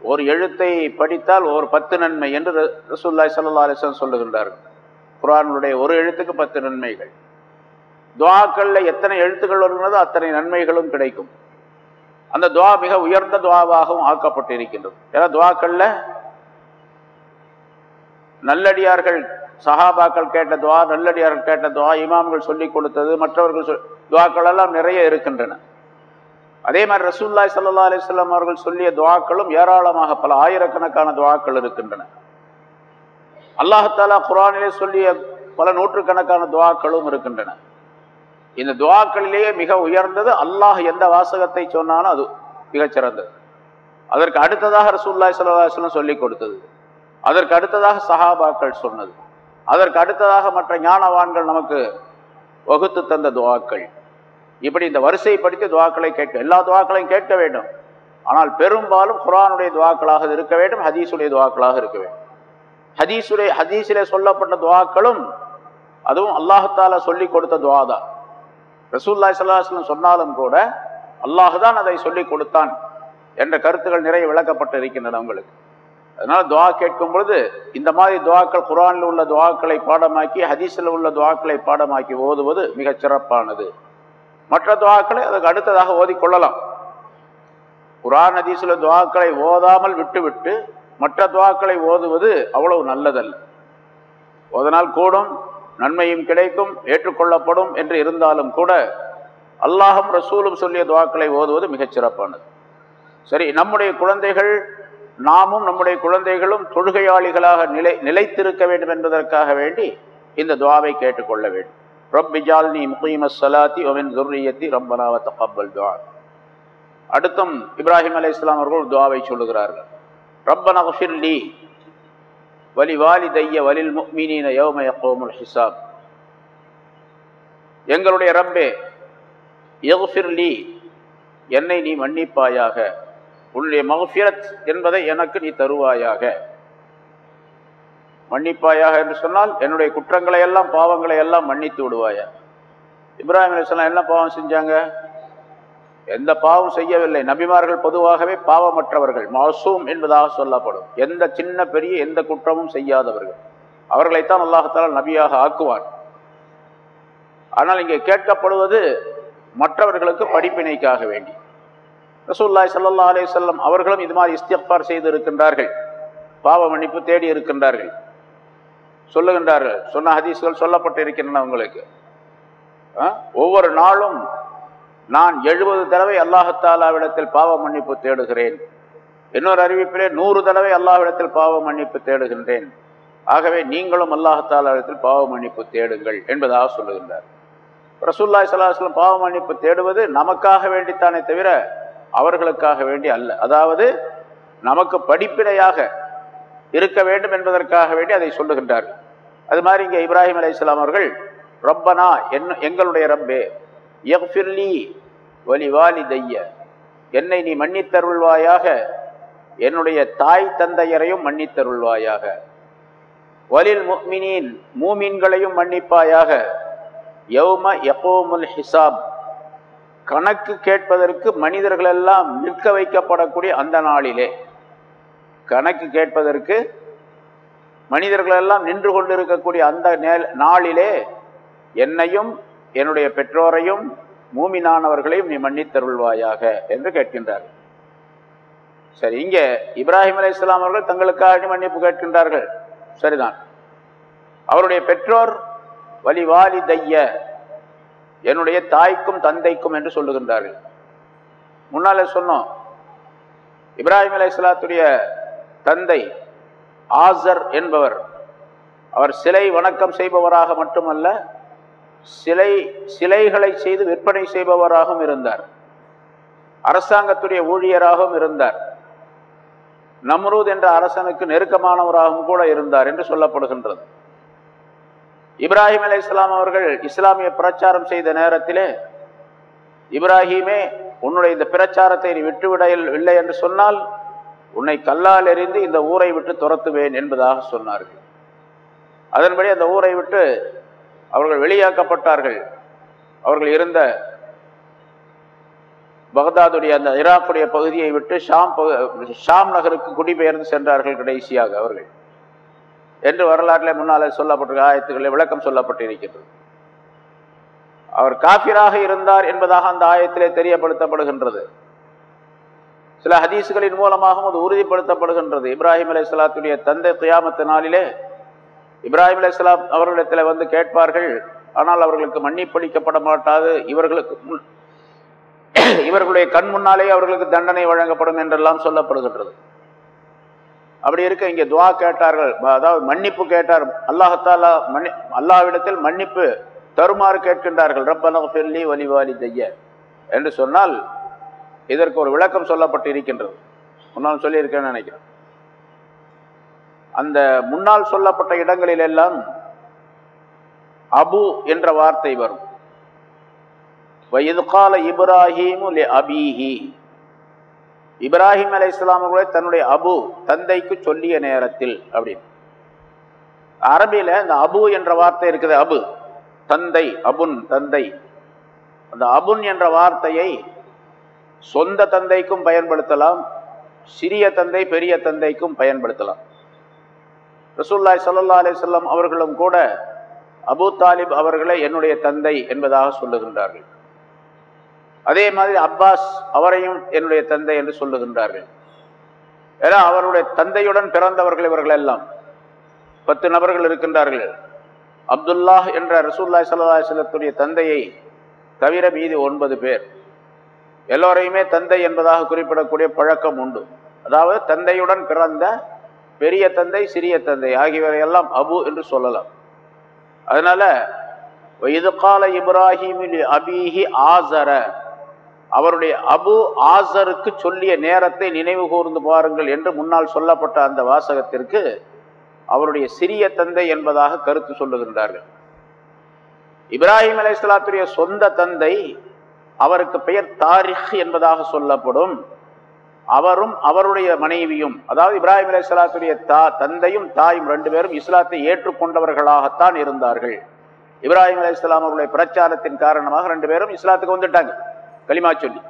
ஒரு எழுத்தை படித்தால் ஒரு பத்து நன்மை என்று ரசூல்லாய் சல்லா அலிஸ்லாம் சொல்லுகின்றார்கள். குரானுடைய ஒரு எழுத்துக்கு பத்து நன்மைகள். துவாக்களில் எத்தனை எழுத்துக்கள் வருகிறதோ அத்தனை நன்மைகளும் கிடைக்கும். அந்த துவா மிக உயர்ந்த துவாவாகவும் ஆக்கப்பட்டு இருக்கின்றது ஏன்னா துவாக்களில் நல்லடியார்கள் சஹாபாக்கள் கேட்ட துவா நல்லடியார்கள் கேட்ட துவா இமாம்கள் சொல்லி கொடுத்தது மற்றவர்கள் சொல் துவாக்கள் எல்லாம் நிறைய இருக்கின்றன. அதே மாதிரி ரசூல்லாய் சல்லா அலிஸ்லாம் அவர்கள் சொல்லிய துவாக்களும் ஏராளமாக பல ஆயிரக்கணக்கான துவாக்கள் இருக்கின்றன. அல்லாஹாலா குரானிலே சொல்லிய பல நூற்றுக்கணக்கான துவாக்களும் இருக்கின்றன. இந்த துவாக்களிலேயே மிக உயர்ந்தது அல்லாஹ் எந்த வாசகத்தை சொன்னாலும் அது மிகச்சிறந்தது அதற்கு அடுத்ததாக ரசூல்லாய் சல்லாஹம் சொல்லி கொடுத்தது. அதற்கு அடுத்ததாக சஹாபாக்கள் சொன்னது. அதற்கு அடுத்ததாக மற்ற ஞானவான்கள் நமக்கு வகுத்து தந்த துவாக்கள். இப்படி இந்த வரிசைப்படுத்தி துவாக்களை கேட்க எல்லா துவாக்களையும் கேட்க வேண்டும். ஆனால் பெரும்பாலும் குரானுடைய துவாக்களாக இருக்க வேண்டும் ஹதீஸுடைய துவாக்களாக இருக்க வேண்டும். ஹதீஸுடைய ஹதீஸிலே சொல்லப்பட்ட துவாக்களும் அதுவும் அல்லாஹால சொல்லி கொடுத்த துவா தான் ரசூல்லாய் சல்லாஹ்லம் சொன்னாலும் கூட அல்லாஹ் தான் அதை சொல்லி கொடுத்தான் என்ற கருத்துக்கள் நிறைய விளக்கப்பட்டு இருக்கின்றன உங்களுக்கு அதனால் துவா கேட்கும் பொழுது இந்த மாதிரி துவாக்கள் குரானில் உள்ள துவாக்களை பாடமாக்கி ஹதீஸில் உள்ள துவாக்களை பாடமாக்கி ஓதுவது மிகச் சிறப்பானது. மற்ற துவாக்களை அதுக்கு அடுத்ததாக ஓதிக்கொள்ளலாம் குரான் ஹதீஸில் துவாக்களை ஓதாமல் விட்டுவிட்டு மற்ற துவாக்களை ஓதுவது அவ்வளவு நல்லதல்ல. ஓதனால் கூடும் நன்மையும் கிடைக்கும் ஏற்றுக்கொள்ளப்படும் என்று இருந்தாலும் கூட அல்லாஹும் ரசூலும் சொல்லிய துவாக்களை ஓதுவது மிகச் சிறப்பானது. சரி நம்முடைய குழந்தைகள் நாமும் நம்முடைய குழந்தைகளும் தொழுகையாளிகளாக நிலை நிலைத்திருக்க வேண்டும் என்பதற்காக வேண்டி இந்த துவாவை கேட்டுக்கொள்ள வேண்டும். ரப்பி ஜால்னி முகீம சலாத்தி ஒமின் துர்ரியத்தி ரப்பனாவ தகப்பல் துவா அடுத்தும் இப்ராஹிம் அலி இஸ்லாம் அவர்கள் துவாவை சொல்லுகிறார்கள். ரப்பன லி வலி வாலி தைய வலில் முக்மீனின யோமய கோமுல் ஹிசாப் எங்களுடைய ரப்பே யகுஃபிர்லி என்னை நீ மன்னிப்பாயாக. உன்னுடைய மகஃபிரத் என்பதை எனக்கு நீ தருவாயாக. மன்னிப்பாயாக என்று சொன்னால் என்னுடைய குற்றங்களை எல்லாம் பாவங்களை எல்லாம் மன்னித்து விடுவாயா? இப்ராஹிம் அலிஸ்லாம் என்ன பாவம் செஞ்சாங்க? எந்த பாவம் செய்யவில்லை. நபிமார்கள் பொதுவாகவே பாவமற்றவர்கள் மாசூம் என்பதாக சொல்லப்படும். எந்த சின்ன பெரிய எந்த குற்றமும் செய்யாதவர்கள். அவர்களைத்தான் அல்லாஹத்தால் நபியாக ஆக்குவான். ஆனால் இங்கே கேட்கப்படுவது மற்றவர்களுக்கு படிப்பினைக்காக வேண்டி. ரசூல்லாய் சல்லா அலே செல்லம் அவர்களும் இது மாதிரி இஸ்திஃபார் செய்து இருக்கின்றார்கள். பாவ மன்னிப்பு தேடி இருக்கின்றார்கள். சொல்லுகின்றார்கள். சொன்ன ஹதீஸ்கள் சொல்லப்பட்டு இருக்கின்றன உங்களுக்கு ஒவ்வொரு நாளும் நான் எழுபது தடவை அல்லாஹத்தாலாவிடத்தில் பாவ மன்னிப்பு தேடுகிறேன். இன்னொரு அறிவிப்பிலே நூறு தடவை அல்லாஹ்விடத்தில் பாவ மன்னிப்பு தேடுகின்றேன். ஆகவே நீங்களும் அல்லாஹத்தாலாவிடத்தில் பாவ மன்னிப்பு தேடுங்கள் என்பதாக சொல்லுகின்றார். ரசூல்லாய் சல்லாஹ் பாவ மன்னிப்பு தேடுவது நமக்காக வேண்டித்தானே தவிர அவர்களுக்காக வேண்டி அல்ல. அதாவது நமக்கு படிப்பினையாக இருக்க வேண்டும் என்பதற்காக வேண்டி அதை சொல்லுகின்றார்கள் அது மாதிரி இங்கே இப்ராஹிம் அலி இஸ்லாம் அவர்கள் ரப்பனா என் எங்களுடைய ரப்பே எஃபிர்லி வலி வாலி தைய என்னை நீ மன்னித்தருள்வாயாக என்னுடைய தாய் தந்தையரையும் மன்னித்தருள்வாயாக வலில் முக்மினின் மூமீன்களையும் மன்னிப்பாயாக யௌம யகோமுல் ஹிசாப் கணக்கு கேட்பதற்கு மனிதர்கள் எல்லாம் நிற்க வைக்கப்படக்கூடிய அந்த நாளிலே. கணக்கு கேட்பதற்கு மனிதர்கள் எல்லாம் நின்று கொண்டிருக்கக்கூடிய அந்த நாளிலே என்னையும் என்னுடைய பெற்றோரையும் மூமினானவர்களையும் நீ மன்னித்தருள்வாயாக என்று கேட்கின்றார் சரி இங்கே இப்ராஹிம் அலி இஸ்லாம் அவர்கள் தங்களுக்காக மன்னிப்பு கேட்கின்றார்கள். சரிதான். அவருடைய பெற்றோர் வலிவாலி தைய என்னுடைய தாய்க்கும் தந்தைக்கும் என்று சொல்லுகின்றார்கள். முன்னால் சொன்னோம் இப்ராஹிம் அலி இஸ்லாத்துடைய தந்தை ஆசர் என்பவர் அவர் சிலை வணக்கம் செய்பவராக மட்டுமல்ல சிலை சிலைகளை செய்து விற்பனை செய்பவராகவும் இருந்தார். அரசாங்கத்துடைய ஊழியராகவும் இருந்தார். நம்ரூத் என்ற அரசனுக்கு நெருக்கமானவராகவும் கூட இருந்தார் என்று சொல்லப்படுகின்றது. இப்ராஹிம் அலி இஸ்லாம் அவர்கள் இஸ்லாமிய பிரச்சாரம் செய்த நேரத்திலே இப்ராஹிமே உன்னுடைய இந்த பிரச்சாரத்தை நீ விட்டுவிட இல்லை என்று சொன்னால் உன்னை கல்லால் எறிந்து இந்த ஊரை விட்டு துரத்துவேன் என்பதாக சொன்னார்கள். அதன்படி அந்த ஊரை விட்டு அவர்கள் வெளியாக்கப்பட்டார்கள். அவர்கள் இருந்த பகதாதுடைய அந்த ஈராக்குடைய பகுதியை விட்டு ஷாம் ஷாம் நகருக்கு குடிபெயர்ந்து சென்றார்கள் கடைசியாக அவர்கள். என்று வரலாற்றில் முன்னாலே சொல்லப்பட்டிருக்க ஆயத்துக்களில் விளக்கம் சொல்லப்பட்டிருக்கின்றது. அவர் காபிராக இருந்தார் என்பதாக அந்த ஆயத்திலே தெரியப்படுத்தப்படுகின்றது. சில ஹதீசுகளின் மூலமாகவும் அது உறுதிப்படுத்தப்படுகின்றது. இப்ராஹிம் அலி சலாத்துடைய தந்தை துயாமத்து நாளிலே இப்ராஹிம் அலி சலாம் அவர்களிடத்தில் வந்து கேட்பார்கள் ஆனால் அவர்களுக்கு மன்னிப்பளிக்கப்பட மாட்டாது. இவர்களுக்கு முன் இவர்களுடைய கண் முன்னாலே அவர்களுக்கு தண்டனை வழங்கப்படும் என்றெல்லாம் சொல்லப்படுகின்றது. அப்படி இருக்க இங்கே துவா கேட்டார்கள். அதாவது மன்னிப்பு கேட்டார். அல்லாஹத்தாலா மன்னி அல்லாவிடத்தில் மன்னிப்பு தருமாறு கேட்கின்றார்கள். ரப்பன பெல்லி வலிவாலி ஜெய்ய என்று சொன்னால் இதற்கு ஒரு விளக்கம் சொல்லப்பட்டு இருக்கின்றது முன்னால் சொல்லியிருக்கேன்னு நினைக்கிறேன். அந்த முன்னால் சொல்லப்பட்ட இடங்களில் எல்லாம் அபு என்ற வார்த்தை வரும். வயதுகால இப்ராஹிமு அபீஹி. இப்ராஹிம் அலை இஸ்லாம் தன்னுடைய அபு தந்தைக்கு சொல்லிய நேரத்தில் அப்படின்னு அரபியில் இந்த அபு என்ற வார்த்தை இருக்குது அபு. தந்தை அபுன் தந்தை. அந்த அபுன் என்ற வார்த்தையை சொந்த தந்தைக்கும் பயன்படுத்தலாம் சிறிய தந்தை பெரிய தந்தைக்கும் பயன்படுத்தலாம். ரசூல்லாய் சல்லா அலிசல்லாம் அவர்களும் கூட அபு தாலிப் அவர்களை என்னுடைய தந்தை என்பதாக சொல்லுகின்றார்கள். அதே மாதிரி அப்பாஸ் அவரையும் என்னுடைய தந்தை என்று சொல்லுகின்றார்கள். ஏன்னா அவருடைய தந்தையுடன் பிறந்தவர்கள் இவர்கள் எல்லாம் பத்து நபர்கள் இருக்கின்றார்கள். அப்துல்லாஹ் என்ற ரசூல்லாய் சல்லா தந்தையை தவிர மீதி ஒன்பது பேர். எல்லோரையுமே தந்தை என்பதாக குறிப்பிடக்கூடிய பழக்கம் உண்டு. அதாவது தந்தையுடன் பிறந்த பெரிய தந்தை சிறிய தந்தை ஆகியவரையெல்லாம் அபு என்று சொல்லலாம். அதனால இது கால இப்ராஹிமில் அபீஹி ஆசர அவருடைய அபு ஆசருக்கு சொல்லிய நேரத்தை நினைவு கூர்ந்து பாருங்கள் என்று முன்னால் சொல்லப்பட்ட அந்த வாசகத்திற்கு அவருடைய சிறிய தந்தை என்பதாக கருத்து சொல்லுகின்றார்கள். இப்ராஹிம் அலை இஸ்லாத்துடைய சொந்த தந்தை அவருக்கு பெயர் தாரிஹ் என்பதாக சொல்லப்படும். அவரும் அவருடைய மனைவியும் அதாவது இப்ராஹிம் அலை இஸ்லாத்துடைய தா தந்தையும் தாயும் ரெண்டு பேரும் இஸ்லாத்தை ஏற்றுக்கொண்டவர்களாகத்தான் இருந்தார்கள். இப்ராஹிம் அலை இஸ்லாம் அவருடைய பிரச்சாரத்தின் காரணமாக ரெண்டு பேரும் இஸ்லாத்துக்கு வந்துட்டாங்க. களிமா சொல்லி.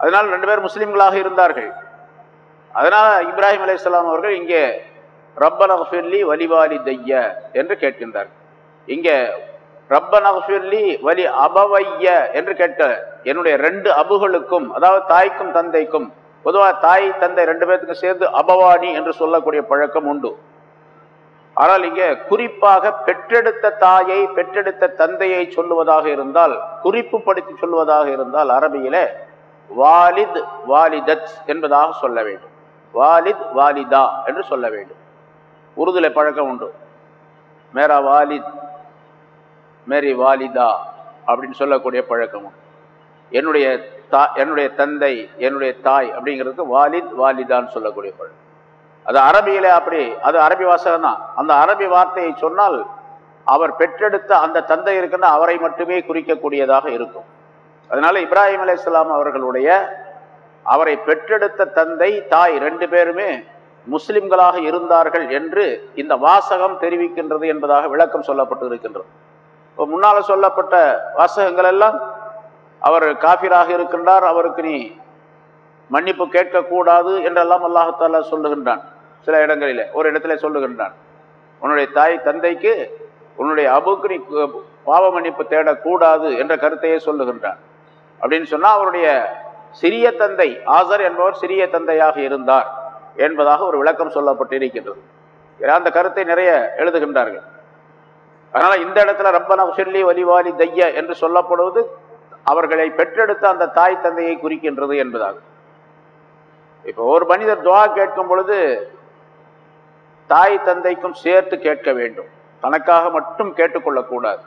அதனால் ரெண்டு பேரும் முஸ்லிம்களாக இருந்தார்கள். அதனால இப்ராஹிம் அலி இஸ்லாம் அவர்கள் இங்கே ரப்பன் அஃபிர்லி வலிவாலி தைய என்று கேட்கின்றார். இங்கே ரப்பன் அஃபிர்லி வலி அபவைய என்று கேட்க என்னுடைய ரெண்டு அபுகளுக்கும் அதாவது தாய்க்கும் தந்தைக்கும் பொதுவாக தாய் தந்தை ரெண்டு பேர்த்துக்கும் சேர்ந்து அபவானி என்று சொல்லக்கூடிய பழக்கம் உண்டு. ஆனால் இங்கே குறிப்பாக பெற்றெடுத்த தாயை பெற்றெடுத்த தந்தையை சொல்லுவதாக இருந்தால் குறிப்பு படுத்தி சொல்வதாக இருந்தால் அரபியில வாலித் வாலிதத் என்பதாக சொல்ல வேண்டும். வாலித் வாலிதா என்று சொல்ல வேண்டும். உருதுல பழக்கம் உண்டு. மேரா வாலித் மேரி வாலிதா அப்படின்னு சொல்லக்கூடிய பழக்கம் உண்டு. என்னுடைய தா என்னுடைய தந்தை என்னுடைய தாய் அப்படிங்கிறதுக்கு வாலித் வாலிதான்னு சொல்லக்கூடிய பழக்கம். அது அரபியில அப்படி அது அரபி வாசகம் தான். அந்த அரபி வார்த்தையை சொன்னால் அவர் பெற்றெடுத்த அந்த தந்தை இருக்குன்னு அவரை மட்டுமே குறிக்கக்கூடியதாக இருக்கும். அதனால இப்ராஹிம் அலைஹிஸ்ஸலாம் அவர்களுடைய அவரை பெற்றெடுத்த தந்தை தாய் ரெண்டு பேருமே முஸ்லிம்களாக இருந்தார்கள் என்று இந்த வாசகம் தெரிவிக்கின்றது என்பதாக விளக்கம் சொல்லப்பட்டு இருக்கின்றது இப்போ முன்னால் சொல்லப்பட்ட வாசகங்கள் எல்லாம் அவர் காஃபிராக இருக்கின்றார் அவருக்கு நீ மன்னிப்பு கேட்கக்கூடாது என்றெல்லாம் அல்லாஹாலா சொல்லுகின்றான். சில இடங்களில் ஒரு இடத்துல சொல்லுகின்றான். உன்னுடைய தாய் தந்தைக்கு உன்னுடைய அபுக்கு நீ பாவ மன்னிப்பு தேடக்கூடாது என்ற கருத்தையே சொல்லுகின்றான். அப்படின்னு சொன்னால் அவருடைய சிறிய தந்தை ஆசர் என்பவர் சிறிய தந்தையாக இருந்தார் என்பதாக ஒரு விளக்கம் சொல்லப்பட்டிருக்கின்றது. ஏன்னா அந்த கருத்தை நிறைய எழுதுகின்றார்கள். அதனால் இந்த இடத்துல ரப்பன சொல்லி வலிவாலி தைய என்று சொல்லப்படுவது அவர்களை பெற்றெடுத்த அந்த தாய் தந்தையை குறிக்கின்றது என்பதாகும். இப்போ ஒரு மனிதர் துவா கேட்கும் பொழுது தாய் தந்தைக்கும் சேர்த்து கேட்க வேண்டும். தனக்காக மட்டும் கேட்டுக்கொள்ளக்கூடாது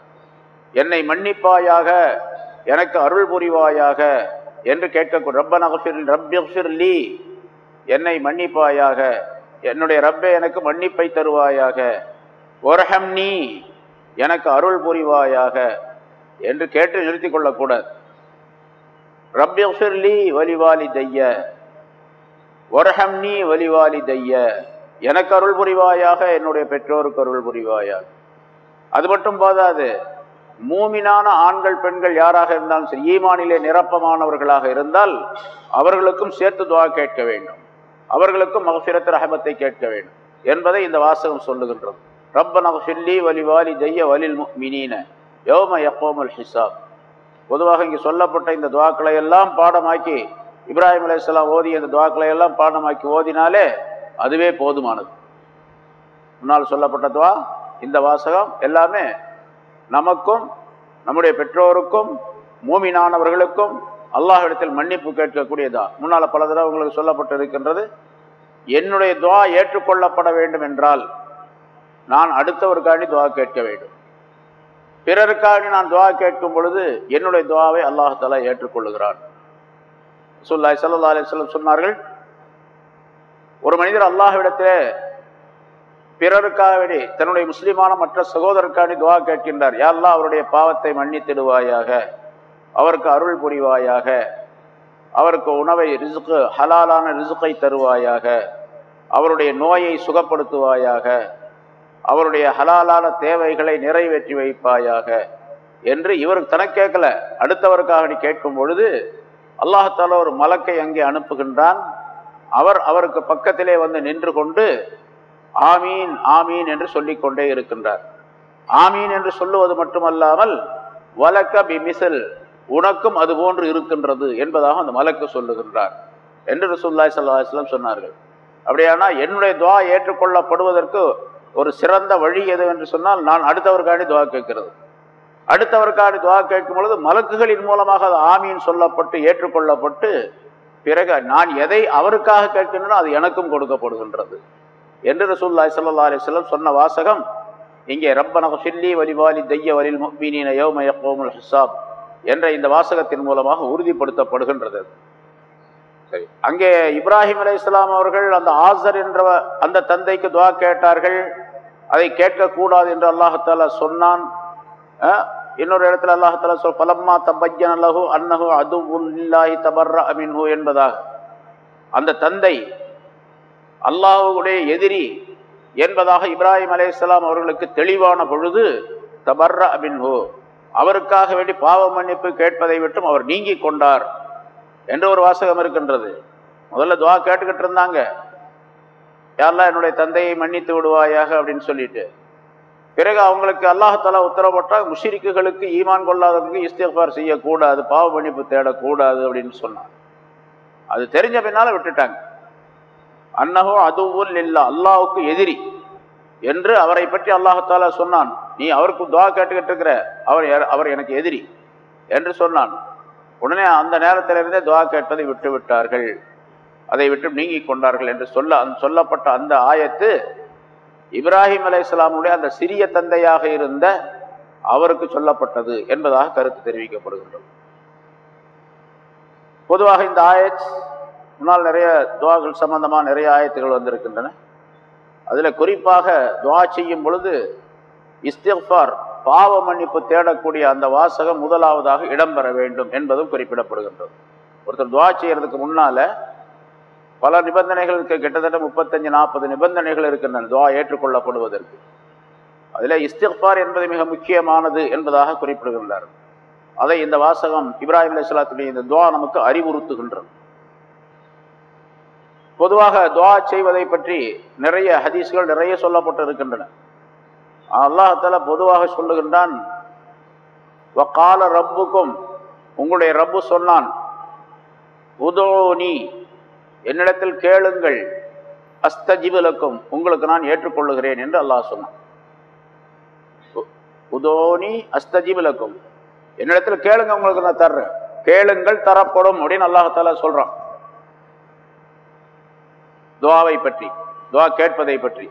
என்னை மன்னிப்பாயாக எனக்கு அருள் புரிவாயாக என்று கேட்க ரப்ப ரப்பிஃபிர் லீ என்னை மன்னிப்பாயாக என்னுடைய ரப்பே எனக்கு மன்னிப்பை தருவாயாக ஒரஹம் நீ எனக்கு அருள் புரிவாயாக என்று கேட்டு நிறுத்தி கொள்ளக்கூடாது. ரப்பிஃபிர் வலிவாலி தைய ஒரஹம்னி வலிவாலி தைய எனக்கு அருள் புரிவாயாக என்னுடைய பெற்றோருக்கு அருள் புரிவாயாக. அது மட்டும் போதாது மூமினான ஆண்கள் பெண்கள் யாராக இருந்தாலும் சரி ஈமானிலே நிரப்பமானவர்களாக இருந்தால் அவர்களுக்கும் சேர்த்து துவா கேட்க வேண்டும். அவர்களுக்கும் மகசிரத் ரஹமத்தை கேட்க வேண்டும். என்பதை இந்த வாசகம் சொல்லுகின்றது. ரப்ப நகசில்லி வலிவாலி தைய வலில் மினீன யோம யப்போமல் ஹிசாப். பொதுவாக இங்கு சொல்லப்பட்ட இந்த துவாக்களை எல்லாம் பாடமாக்கி இப்ராஹிம் அலையாம் ஓதிய இந்த துவாக்களை எல்லாம் பாடமாக்கி ஓதினாலே அதுவே போதுமானது. முன்னால் சொல்லப்பட்ட துவா இந்த வாசகம் எல்லாமே நமக்கும் நம்முடைய பெற்றோருக்கும் மூமினானவர்களுக்கும் அல்லாஹிடத்தில் மன்னிப்பு கேட்கக்கூடியதா? முன்னால் பல தடவை உங்களுக்கு சொல்லப்பட்டு இருக்கின்றது என்னுடைய துவா ஏற்றுக்கொள்ளப்பட வேண்டும் என்றால் நான் அடுத்தவருக்காண்டி துவா கேட்க வேண்டும். பிறருக்காண்டி நான் துவா கேட்கும் பொழுது என்னுடைய துவாவை அல்லாஹாலா ஏற்றுக்கொள்ளுகிறான். ரசூல்லாய் சல்லா அலிஸ்லம் சொன்னார்கள் ஒரு மனிதர் அல்லாஹ்விடத்தில் பிறருக்காக வேண்டி தன்னுடைய முஸ்லீமான மற்ற சகோதரருக்காண்டி துவா கேட்கின்றார். யாரெல்லாம் அவருடைய பாவத்தை மன்னித்திடுவாயாக அவருக்கு அருள் புரிவாயாக அவருக்கு உணவை ரிசுக்கு ஹலாலான ரிசுக்கை தருவாயாக அவருடைய நோயை சுகப்படுத்துவாயாக அவருடைய ஹலாலான தேவைகளை நிறைவேற்றி வைப்பாயாக என்று இவர் தனக்கு கேட்கல அடுத்தவருக்காக நீ கேட்கும் பொழுது அல்லாஹால ஒரு மலக்கை அங்கே அனுப்புகின்றான். அவர் அவருக்கு பக்கத்திலே வந்து நின்று கொண்டு ஆமீன் ஆமீன் என்று சொல்லிக்கொண்டே இருக்கின்றார். ஆமீன் என்று சொல்லுவது மட்டுமல்லாமல் வலக்க பிமிசல் உனக்கும் அது போன்று இருக்கின்றது என்பதாக அந்த மலக்கு சொல்லுகின்றார் என்று ரசூல்லாய் சல்லாஹ் சொன்னார்கள். அப்படியானா என்னுடைய துவா ஏற்றுக்கொள்ளப்படுவதற்கு ஒரு சிறந்த வழி எது என்று சொன்னால் நான் அடுத்தவருக்காண்டி துவா கேட்கிறது. அடுத்தவருக்காண்டி துவா கேட்கும் பொழுது மலக்குகளின் மூலமாக அது ஆமீன் சொல்லப்பட்டு ஏற்றுக்கொள்ளப்பட்டு பிறகு நான் எதை அவருக்காக கேட்கின்றனோ அது எனக்கும் கொடுக்கப்படுகின்றது என்று ரசூல்லாய் சல்லா அலிஸ்லம் சொன்ன வாசகம். இங்கே ரப்பனக சில்லி வலிவாலி தைய வலில் மீனின யோமய கோமுல் ஹிசாப் என்ற இந்த வாசகத்தின் மூலமாக உறுதிப்படுத்தப்படுகின்றது. சரி. அங்கே இப்ராஹிம் அலி இஸ்லாம் அவர்கள் அந்த ஆசர் என்ற அந்த தந்தைக்கு துவா கேட்டார்கள். அதை கேட்கக்கூடாது என்று அல்லாஹாலா சொன்னான். இன்னொரு இடத்துல அல்லாஹால சொல் பலம்மா தபஜன் அல்லஹு அன்னஹு அது உல்லாஹி தபர்ர அமின்ஹு என்பதாக. அந்த தந்தை அல்லாஹுடைய எதிரி என்பதாக இப்ராஹிம் அலைஹிஸ்ஸலாம் அவர்களுக்கு தெளிவான பொழுது தபர்ர அபின்ஹு அவருக்காக வேண்டி பாவ மன்னிப்பு கேட்பதை விட்டும் அவர் நீங்கி கொண்டார் என்ற ஒரு வாசகம் இருக்கின்றது. முதல்ல துவா கேட்டுக்கிட்டு இருந்தாங்க. யாரெல்லாம் என்னுடைய தந்தையை மன்னித்து விடுவாயாக? அப்படின்னு சொல்லிட்டு. பிறகு அவங்களுக்கு அல்லாஹாலா உத்தரவிட்டா முஷிரிக்குகளுக்கு ஈமான் கொள்ளாதவங்களுக்கு இஸ்திஃபார் செய்யக்கூடாது பாவ மன்னிப்பு தேடக்கூடாது அப்படின்னு சொன்னான். அது தெரிஞ்ச பின்னால விட்டுட்டாங்க. அன்னஹோ அதுவும் இல்லா அல்லாவுக்கு எதிரி என்று அவரை பற்றி அல்லாஹாலா சொன்னான். நீ அவருக்கு துவா கேட்டுக்கிட்டு இருக்கிற அவர் அவர் எனக்கு எதிரி என்று சொன்னான். உடனே அந்த நேரத்திலிருந்தே துவா கேட்பதை விட்டு விட்டார்கள் அதை விட்டு நீங்கி கொண்டார்கள் என்று சொல்ல அந்த சொல்லப்பட்ட அந்த ஆயத்து இப்ராஹிம் அலைஹிஸ்ஸலாமுடைய அந்த சிறிய தந்தையாக இருந்த அவருக்கு சொல்லப்பட்டது என்பதாக கருத்து தெரிவிக்கப்படுகின்றது. பொதுவாக இந்த ஆயத் முன்னால் நிறைய துவாக்கள் சம்பந்தமாக நிறைய ஆயத்துகள் வந்திருக்கின்றன. அதில் குறிப்பாக துவா செய்யும் பொழுது இஸ்திஃபார் பாவ மன்னிப்பு தேடக்கூடிய அந்த வாசகம் முதலாவதாக இடம்பெற வேண்டும் என்பதும் குறிப்பிடப்படுகின்றது. ஒருத்தர் துவா செய்யறதுக்கு முன்னால் பல நிபந்தனைகள் கிட்டத்தட்ட முப்பத்தஞ்சு நாற்பது நிபந்தனைகள் இருக்கின்றன. துவா ஏற்றுக்கொள்ளப்படுவதற்கு. அதில் இஸ்திஃபார் என்பது மிக முக்கியமானது என்பதாக குறிப்பிடுகின்றார். அதை இந்த வாசகம் இப்ராஹிம் அலி இந்த துவா நமக்கு அறிவுறுத்துகின்றது. பொதுவாக துவா செய்வதை பற்றி நிறைய ஹதீஸ்கள் நிறைய சொல்லப்பட்டு இருக்கின்றன அல்லாஹால பொதுவாக சொல்லுகின்றான் கால ரப்புக்கும் உங்களுடைய ரப்பு சொன்னான் உதோனி என்னிடத்தில் கேளுங்கள். அஸ்தஜிபலக்கும் உங்களுக்கு நான் ஏற்றுக்கொள்ளுகிறேன் என்று அல்லாஹ் சொன்னான். உதோனி அஸ்தஜிபலக்கும் என்னிடத்தில் கேளுங்க உங்களுக்கு நான் தர்றேன். கேளுங்கள் தரப்படும் அப்படின்னு அல்லாஹால சொல்றான். துவாவை பற்றி துவா கேட்பதை பற்றி.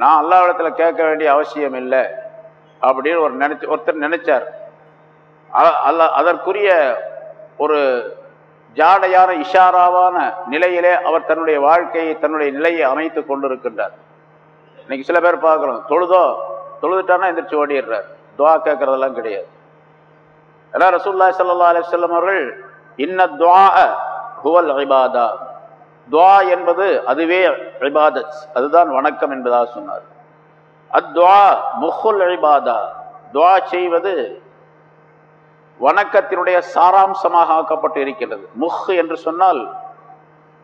நான் அல்லாவிடத்தில் கேட்க வேண்டிய அவசியம் இல்லை அப்படின்னு ஒரு நினைச்சு ஒருத்தர் நினைச்சார். அல்ல அதற்குரிய ஒரு ஜாடையான இஷாராவான நிலையிலே அவர் தன்னுடைய வாழ்க்கையை தன்னுடைய நிலையை அமைத்து கொண்டிருக்கின்றார். இன்னைக்கு சில பேர் பார்க்குறோம் தொழுதோ தொழுதுட்டானா எந்திரிச்சு ஓடிடுறார். துவா கேட்கறதெல்லாம் கிடையாது. ஏன்னா ரசூல்லா சல்லா அலிஸ்லம் அவர்கள் இன்ன துவா ஹுவல் ஐபாதா துவா என்பது அதுவே இபாதத் அதுதான் வணக்கம் என்பதாக சொன்னார். அத்வா முஹுல் இபாதா. துவா செய்வது வணக்கத்தினுடைய சாராம்சமாக ஆக்கப்பட்டு இருக்கின்றது முஹ் என்று சொன்னால்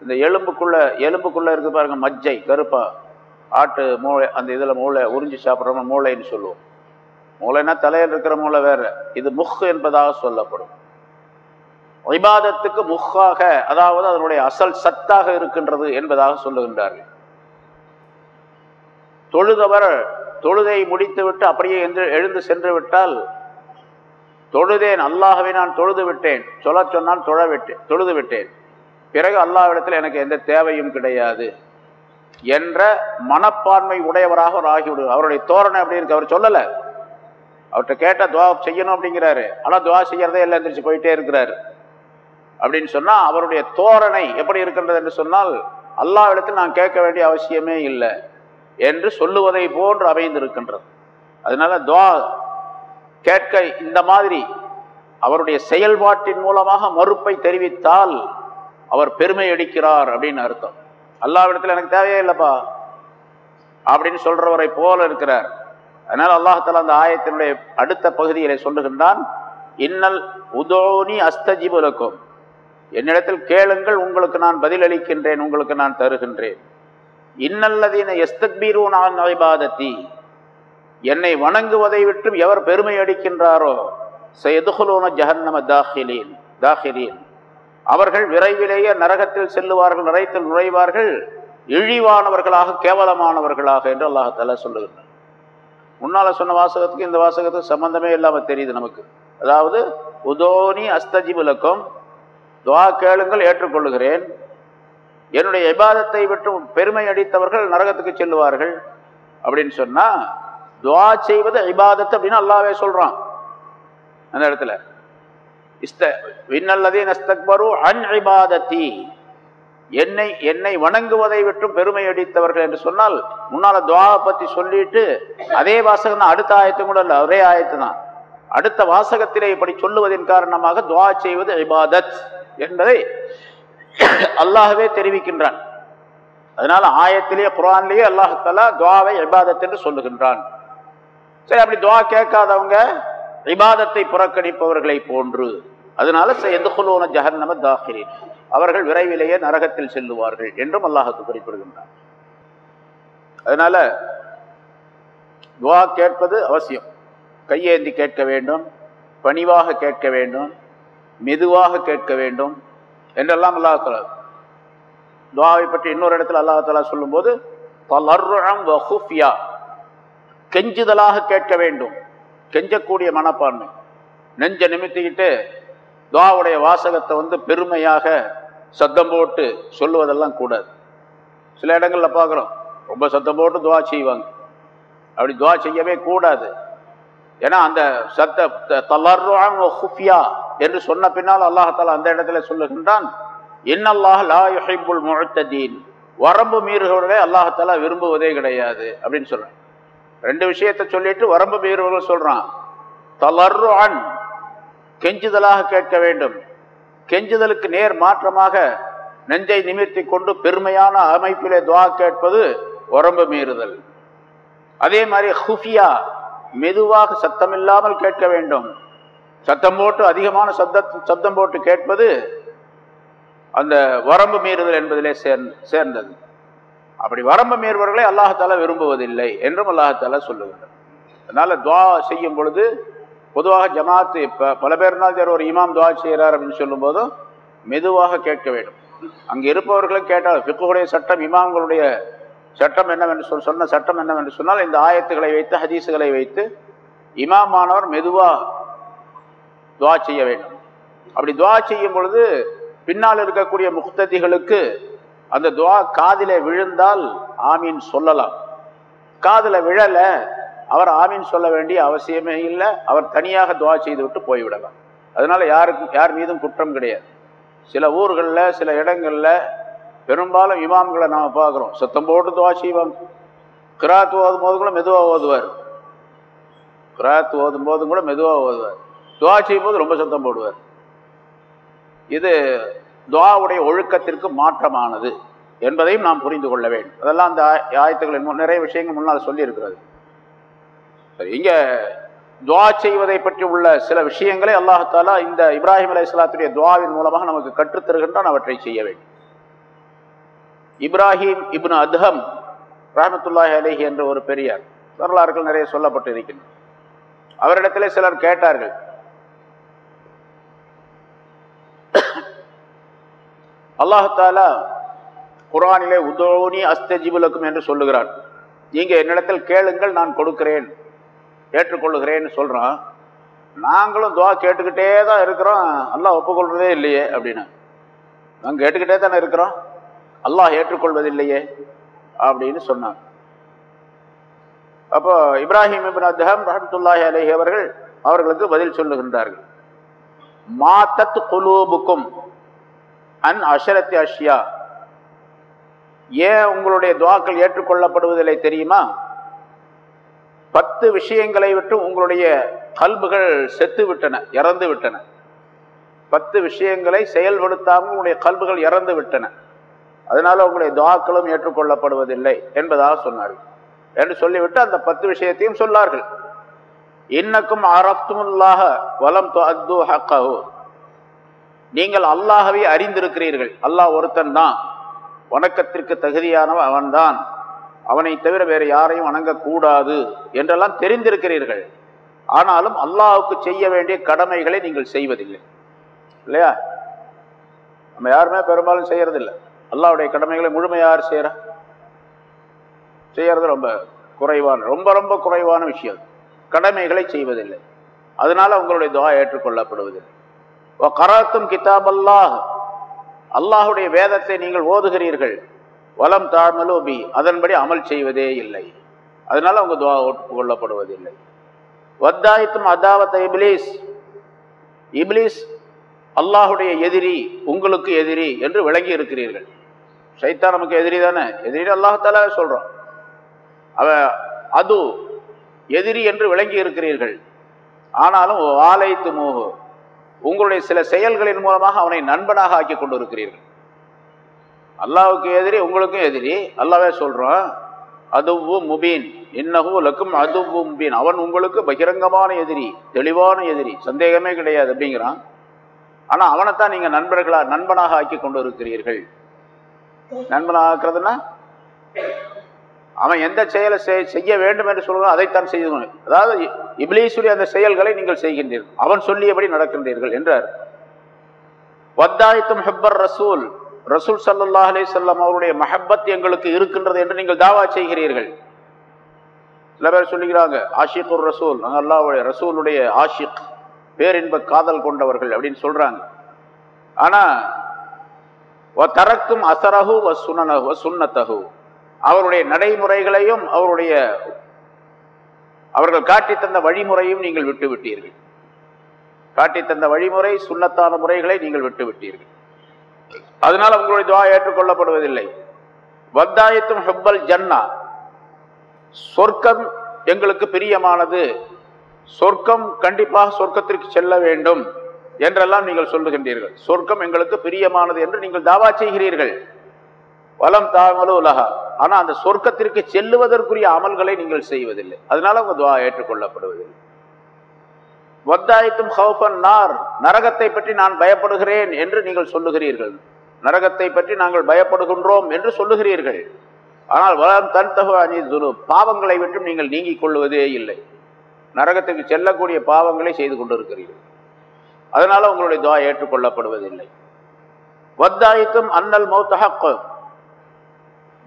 இந்த எலும்புக்குள்ள எலும்புக்குள்ள இருக்கு பாருங்க மஜ்ஜை கருப்பா ஆட்டு மூளை அந்த இதில் மூளை உறிஞ்சி சாப்பிட்றவங்க மூளைன்னு சொல்லுவோம். மூளைனா தலையில் இருக்கிற மூளை வேற. இது முஹ் என்பதாக சொல்லப்படும். விவாதத்துக்கு முக்காக அதாவது அதனுடைய அசல் சத்தாக இருக்கின்றது என்பதாக சொல்லுகின்றார்கள். தொழுதவர் தொழுதை முடித்துவிட்டு அப்படியே எழுந்து சென்று விட்டால் தொழுதேன் அல்லாஹவை நான் தொழுது விட்டேன். சொல்ல சொன்னால் தொழ விட்டேன் தொழுது விட்டேன். பிறகு அல்லாவிடத்தில் எனக்கு எந்த தேவையும் கிடையாது என்ற மனப்பான்மை உடையவராக அவர் ஆகிவிடுவார். அவருடைய தோரணை அப்படி இருக்கு அவர் சொல்லலை. அவர்கிட்ட கேட்ட துவா செய்யணும் அப்படிங்கிறாரு. ஆனால் துவா செய்யறதே எல்லாம் எந்திரிச்சு போயிட்டே இருக்கிறாரு. அப்படின்னு சொன்னால் அவருடைய தோரணை எப்படி இருக்கின்றது என்று சொன்னால் அல்லாவிடத்தில் நான் கேட்க வேண்டிய அவசியமே இல்லை என்று சொல்லுவதை போன்று அமைந்திருக்கின்றது. அதனால துவா கேட்க இந்த மாதிரி அவருடைய செயல்பாட்டின் மூலமாக மறுப்பை தெரிவித்தால் அவர் பெருமை அடிக்கிறார் அப்படின்னு அர்த்தம். அல்லாவிடத்தில் எனக்கு தேவையே இல்லைப்பா அப்படின்னு சொல்றவரை போல இருக்கிறார். அதனால் அல்லாஹால அந்த ஆயத்தினுடைய அடுத்த பகுதிகளை சொல்லுகின்றான் இன்னல் உதோனி அஸ்தஜிபுலக்கும் என்னிடத்தில் கேளுங்கள் உங்களுக்கு நான் பதிலளிக்கின்றேன் உங்களுக்கு நான் தருகின்றேன். இன்னல்லதீன எஸ்தக்பீரூன் ஐபாதத்தி என்னை வணங்குவதை விட்டும் எவர் பெருமை அடிக்கின்றாரோ? செய்துகுலோன ஜஹன்னம தாஹிலீன் தாஹிலீன். அவர்கள் விரைவிலேயே நரகத்தில் செல்லுவார்கள் நரகத்தில் நுழைவார்கள். இழிவானவர்களாக கேவலமானவர்களாக என்று அல்லாஹால சொல்லுகின்றார் முன்னால் சொன்ன வாசகத்துக்கு இந்த வாசகத்துக்கு சம்பந்தமே இல்லாமல் தெரியுது நமக்கு. அதாவது உதோனி அஸ்தஜிபுலக்கம் துவா கேளுங்கள் ஏற்றுக்கொள்ளுகிறேன். என்னுடைய இபாதத்தை விட்டு பெருமை அடித்தவர்கள் நரகத்துக்கு செல்லுவார்கள் அப்படின்னு சொன்னால் துவா செய்வது இபாதத்து அப்படின்னு அல்லாவே சொல்றான். அந்த இடத்துல. இஸ்த விண்ணல்லதே நஸ்தக்பரு அன் இபாதத்தி. என்னை என்னை வணங்குவதை விட்டு பெருமை அடித்தவர்கள் என்று சொன்னால் முன்னால துவாவை பத்தி சொல்லிட்டு அதே வாசகம் தான் அடுத்த ஆயத்தும் கூட இல்லை ஒரே ஆயத்து தான். அடுத்த வாசகத்திலே இப்படி சொல்லுவதன் காரணமாக துவா செய்வது இபாதத் என்பதை அல்லாஹவே தெரிவிக்கின்றான். அதனால ஆயத்திலேயே குரான்லேயே அல்லாஹாலா துவாவை இபாதத் என்று சொல்லுகின்றான். சரி அப்படி துவா கேட்காதவங்க இபாதத்தை புறக்கணிப்பவர்களை போன்று. அதனால எந்தகுலோன ஜஹன்னம தாகிரின் அவர்கள் விரைவிலேயே நரகத்தில் செல்லுவார்கள் என்றும் அல்லாஹுக்கு குறிப்பிடுகின்றார். அதனால துவா கேட்பது அவசியம். கையேந்தி கேட்க வேண்டும் பணிவாக கேட்க வேண்டும் மெதுவாக கேட்க வேண்டும் என்றெல்லாம் அல்லாஹால துவாவை பற்றி இன்னொரு இடத்துல அல்லாஹாலா சொல்லும்போது கெஞ்சுதலாக கேட்க வேண்டும். கெஞ்சக்கூடிய மனப்பான்மை. நெஞ்ச நிமித்திக்கிட்டு துவாவுடைய வாசகத்தை வந்து பெருமையாக சத்தம் போட்டு சொல்லுவதெல்லாம் கூடாது. சில இடங்களில் பார்க்குறோம் ரொம்ப சத்தம் போட்டு துவா செய்வாங்க. அப்படி துவா செய்யவே கூடாது. ஏன்னா அந்த சத்த தலர்வான் ஹுஃபியா என்று சொன்ன பின்னால் அல்லாஹால அந்த இடத்துல சொல்லுகின்றான் இன்னல்லாஹ் லா யுஹிப்புல் முஅத்ததீன். வரம்பு மீறுகிறவர்களே அல்லாஹாலா விரும்புவதே கிடையாது அப்படின்னு சொல்கிறேன் ரெண்டு விஷயத்தை சொல்லிட்டு வரம்பு மீறுவர்கள் தளர்ரு அன் கெஞ்சுதலாக கேட்க வேண்டும். கெஞ்சுதலுக்கு நேர் மாற்றமாக நெஞ்சை நிமிர்த்தி கொண்டு பெருமையான அமைப்பிலே துவா கேட்பது உரம்பு மீறுதல். அதே மாதிரி ஹுஃபியா மெதுவாக சத்தமில்லாமல் கேட்க வேண்டும். சத்தம் போட்டு அதிகமான சப்த சப்தம் போட்டு கேட்பது அந்த வரம்பு மீறுதல் என்பதிலே சேர்ந்தது. அப்படி வரம்பு மீறுபவர்களை அல்லாஹால விரும்புவதில்லை என்றும் அல்லாஹால சொல்லுகின்றார் அதனால துவா செய்யும் பொழுது பொதுவாக ஜமாத்து இப்போ பல பேர்னால் சரி ஒரு இமாம் துவா செய்கிறார் அப்படின்னு சொல்லும்போதும் மெதுவாக கேட்க வேண்டும். அங்கே இருப்பவர்களும் கேட்டால் பிக்குடைய சட்டம் இமாம்களுடைய சட்டம் என்னவென்று சொல் சொன்ன சட்டம் என்னவென்று சொன்னால் இந்த ஆயத்துக்களை வைத்து ஹதீஸுகளை வைத்து இமாமானவர் மெதுவாக துவா செய்ய வேண்டும். அப்படி துவா செய்யும் பொழுது பின்னால் இருக்கக்கூடிய முக்ததிகளுக்கு அந்த துவா காதில விழுந்தால் ஆமீன் சொல்லலாம். காதில் விழல அவர் ஆமீன் சொல்ல வேண்டிய அவசியமே இல்லை அவர் தனியாக துவா செய்து விட்டு போய்விடலாம். அதனால் யாருக்கும் யார் மீதும் குற்றம் கிடையாது. சில ஊர்களில் சில இடங்களில் பெரும்பாலும் இமாம்களை நாம் பார்க்குறோம். சத்தம் போட்டு துவா செய்வாங்க. கிராத் ஓதும் போது கூட மெதுவாக ஓதுவார். கிராத் ஓதும் போதும் கூட மெதுவாக ஓதுவார். துவா செய்யும் போது ரொம்ப சத்தம் போடுவார். இது துவாவுடைய ஒழுக்கத்திற்கு மாற்றமானது என்பதையும் நாம் புரிந்து கொள்ள வேண்டும். அதெல்லாம் அந்த ஆயத்துகளின் நிறைய விஷயங்கள் முன்னால் சொல்லியிருக்கிறது. சரி துவா செய்வதை பற்றி உள்ள சில விஷயங்களை அல்லாஹாலா இந்த இப்ராஹிம் அலி இஸ்லாத்துடைய துவாவின் மூலமாக நமக்கு கற்றுத்தருகின்றான் அவற்றை செய்ய வேண்டும். இப்ராஹிம் இப்னு அத்ஹம் ரஹமத்துல்லாஹி அலிஹி என்ற ஒரு பெரியார் வரலாறுகள் நிறைய சொல்லப்பட்டு இருக்கின்றன அவரிடத்திலே சிலர் கேட்டார்கள் அல்லாஹாலா குரானிலே உதோனி அஸ்தஜிபுலக்கும் என்று சொல்லுகிறான். நீங்கள் என்னிடத்தில் கேளுங்கள் நான் கொடுக்கிறேன் ஏற்றுக்கொள்ளுகிறேன்னு சொல்கிறான் நாங்களும் துவா கேட்டுக்கிட்டே தான் இருக்கிறோம். அல்லாஹ் ஒப்புக்கொள்வதே இல்லையே அப்படின்னு. நாங்கள் கேட்டுக்கிட்டே தானே இருக்கிறோம். அல்லாஹ் ஏற்றுக்கொள்வதில்லையே அப்படின்னு சொன்னாங்க. அப்போ இப்ராஹிம் இபின் அத்ஹம் ரஹமத்துல்லாஹி அலஹி அவர்கள் அவர்களுக்கு பதில் சொல்லுகின்றார்கள். மாத்தத் குலூபுக்கும் அன் அஷரத்தி அஷ்யா. ஏன் உங்களுடைய துவாக்கள் ஏற்றுக்கொள்ளப்படுவதில்லை தெரியுமா? பத்து விஷயங்களை விட்டு உங்களுடைய கல்புகள் செத்து விட்டன இறந்து விட்டன பத்து விஷயங்களை செயல்படுத்தாமல் உங்களுடைய கல்புகள் இறந்து விட்டன அதனால உங்களுடைய துவாக்களும் ஏற்றுக்கொள்ளப்படுவதில்லை என்பதாக சொன்னார்கள். என்று சொல்லிவிட்டு அந்த பத்து விஷயத்தையும் சொன்னார்கள். இன்னக்கும் அரப்துமுல்லாக வலம் அத்து ஹக்கஹு. நீங்கள் அல்லாஹவை அறிந்திருக்கிறீர்கள். அல்லாஹ் ஒருத்தன் தான். வணக்கத்திற்கு தகுதியானவன் அவன்தான். அவனை தவிர வேறு யாரையும் வணங்கக்கூடாது என்றெல்லாம் தெரிந்திருக்கிறீர்கள். ஆனாலும் அல்லாஹுக்கு செய்ய வேண்டிய கடமைகளை நீங்கள் செய்வதில்லை. இல்லையா? நம்ம யாருமே பெரும்பாலும் செய்யறதில்லை. அல்லாவுடைய கடமைகளை முழுமையார் செய்கிற செய்யறது ரொம்ப குறைவான ரொம்ப ரொம்ப குறைவான விஷயம். கடமைகளை செய்வதில்லை. அதனால உங்களுடைய துவா ஏற்றுக்கொள்ளப்படுவதில்லை. கராத்தும் கிதாப் அல்லாஹ் அல்லாஹுடைய வேதத்தை நீங்கள் ஓதுகிறீர்கள். வலம் தாழ்மலோபி அதன்படி அமல் செய்வதே இல்லை. அதனால் அவங்க துவா ஒப்புக்கொள்ளப்படுவதில்லை வத்தாயத்தும் அதாவத்த இப்லீஸ். இப்லீஸ் அல்லாஹுடைய எதிரி உங்களுக்கு எதிரி என்று விளங்கி இருக்கிறீர்கள். சைத்தான் நமக்கு எதிரி தானே? எதிரி அல்லாஹால சொல்கிறோம் அவ அது எதிரி என்று விளங்கி இருக்கிறீர்கள். ஆனாலும் ஆலைத்து மூகு உங்களுடைய சில செயல்களின் மூலமாக அவனை நண்பனாக ஆக்கி கொண்டு இருக்கிறீர்கள் அல்லாவுக்கு எதிரி உங்களுக்கும் எதிரி. அல்லாவே சொல்கிறோம் அதுவு முபீன். இன்னகும் லக்கும் அதுவு முபீன். அவன் உங்களுக்கு பகிரங்கமான எதிரி தெளிவான எதிரி. சந்தேகமே கிடையாது அப்படிங்கிறான். ஆனால் அவனைத்தான் நீங்கள் நண்பர்களா நண்பனாக ஆக்கி கொண்டு இருக்கிறீர்கள் நண்பனாக ஆக்குறதுன்னா அவன் எந்த செயலை செய்ய வேண்டும் என்று சொல்கிறான் அதைத்தான் செய்யணும் அதாவது இப்லீசுடைய அந்த செயல்களை நீங்கள் செய்கின்றீர்கள். அவன் சொல்லியபடி நடக்கின்றீர்கள் என்றார். வத்தாயத்தும் ஹெப்பர் ரசூல். ரசூல் சல்லா அலி சொல்லம் அவருடைய மஹப்பத் எங்களுக்கு இருக்கின்றது என்று நீங்கள் தாவா செய்கிறீர்கள். சில பேர் சொல்லுகிறாங்க ஆஷிகுர் ரசூல். நாங்கள் அல்லாவுடைய ரசூலுடைய ஆஷிக் பேரின்ப காதல் கொண்டவர்கள் அப்படின்னு சொல்றாங்க. ஆனா தரக்கும் அசரகு வ சுனனகு சுன்னத்தகு அவருடைய நடைமுறைகளையும் அவருடைய அவர்கள் காட்டி தந்த வழிமுறையும் நீங்கள் விட்டுவிட்டீர்கள் காட்டித்தந்த காட்டி தந்த வழிமுறை சுண்ணத்தான முறைகளை நீங்கள் விட்டுவிட்டீர்கள் அதனால் உங்களுடைய துவா ஏற்றுக்கொள்ளப்படுவதில்லை. வத்தாயத்தும் ஹெப்பல் ஜன்னா. சொர்க்கம் எங்களுக்கு பிரியமானது. சொர்க்கம் கண்டிப்பாக சொர்க்கத்திற்கு செல்ல வேண்டும் என்றெல்லாம் நீங்கள் சொல்லுகின்றீர்கள். சொர்க்கம் எங்களுக்கு பிரியமானது என்று நீங்கள் தாவா செய்கிறீர்கள். வலம் தாமலு உலகா ஆனால் அந்த சொர்க்கத்திற்கு செல்லுவதற்குரிய அமல்களை நீங்கள் செய்வதில்லை. அதனால உங்க துவா ஏற்றுக்கொள்ளப்படுவதில்லை. வத்தாயத்தும் ஹவுபன் நார். நரகத்தை பற்றி நான் பயப்படுகிறேன் என்று நீங்கள் சொல்லுகிறீர்கள். நரகத்தை பற்றி நாங்கள் பயப்படுகின்றோம் என்று சொல்லுகிறீர்கள். ஆனால் வளம் தன் தகு அணி துரு பாவங்களை விட்டும் நீங்கள் நீங்கிக் கொள்வதே இல்லை. நரகத்துக்கு செல்லக்கூடிய பாவங்களை செய்து கொண்டிருக்கிறீர்கள். அதனால உங்களுடைய துவா ஏற்றுக்கொள்ளப்படுவதில்லை. வத்தாயத்தும் அன்னல் மௌத்தஹக்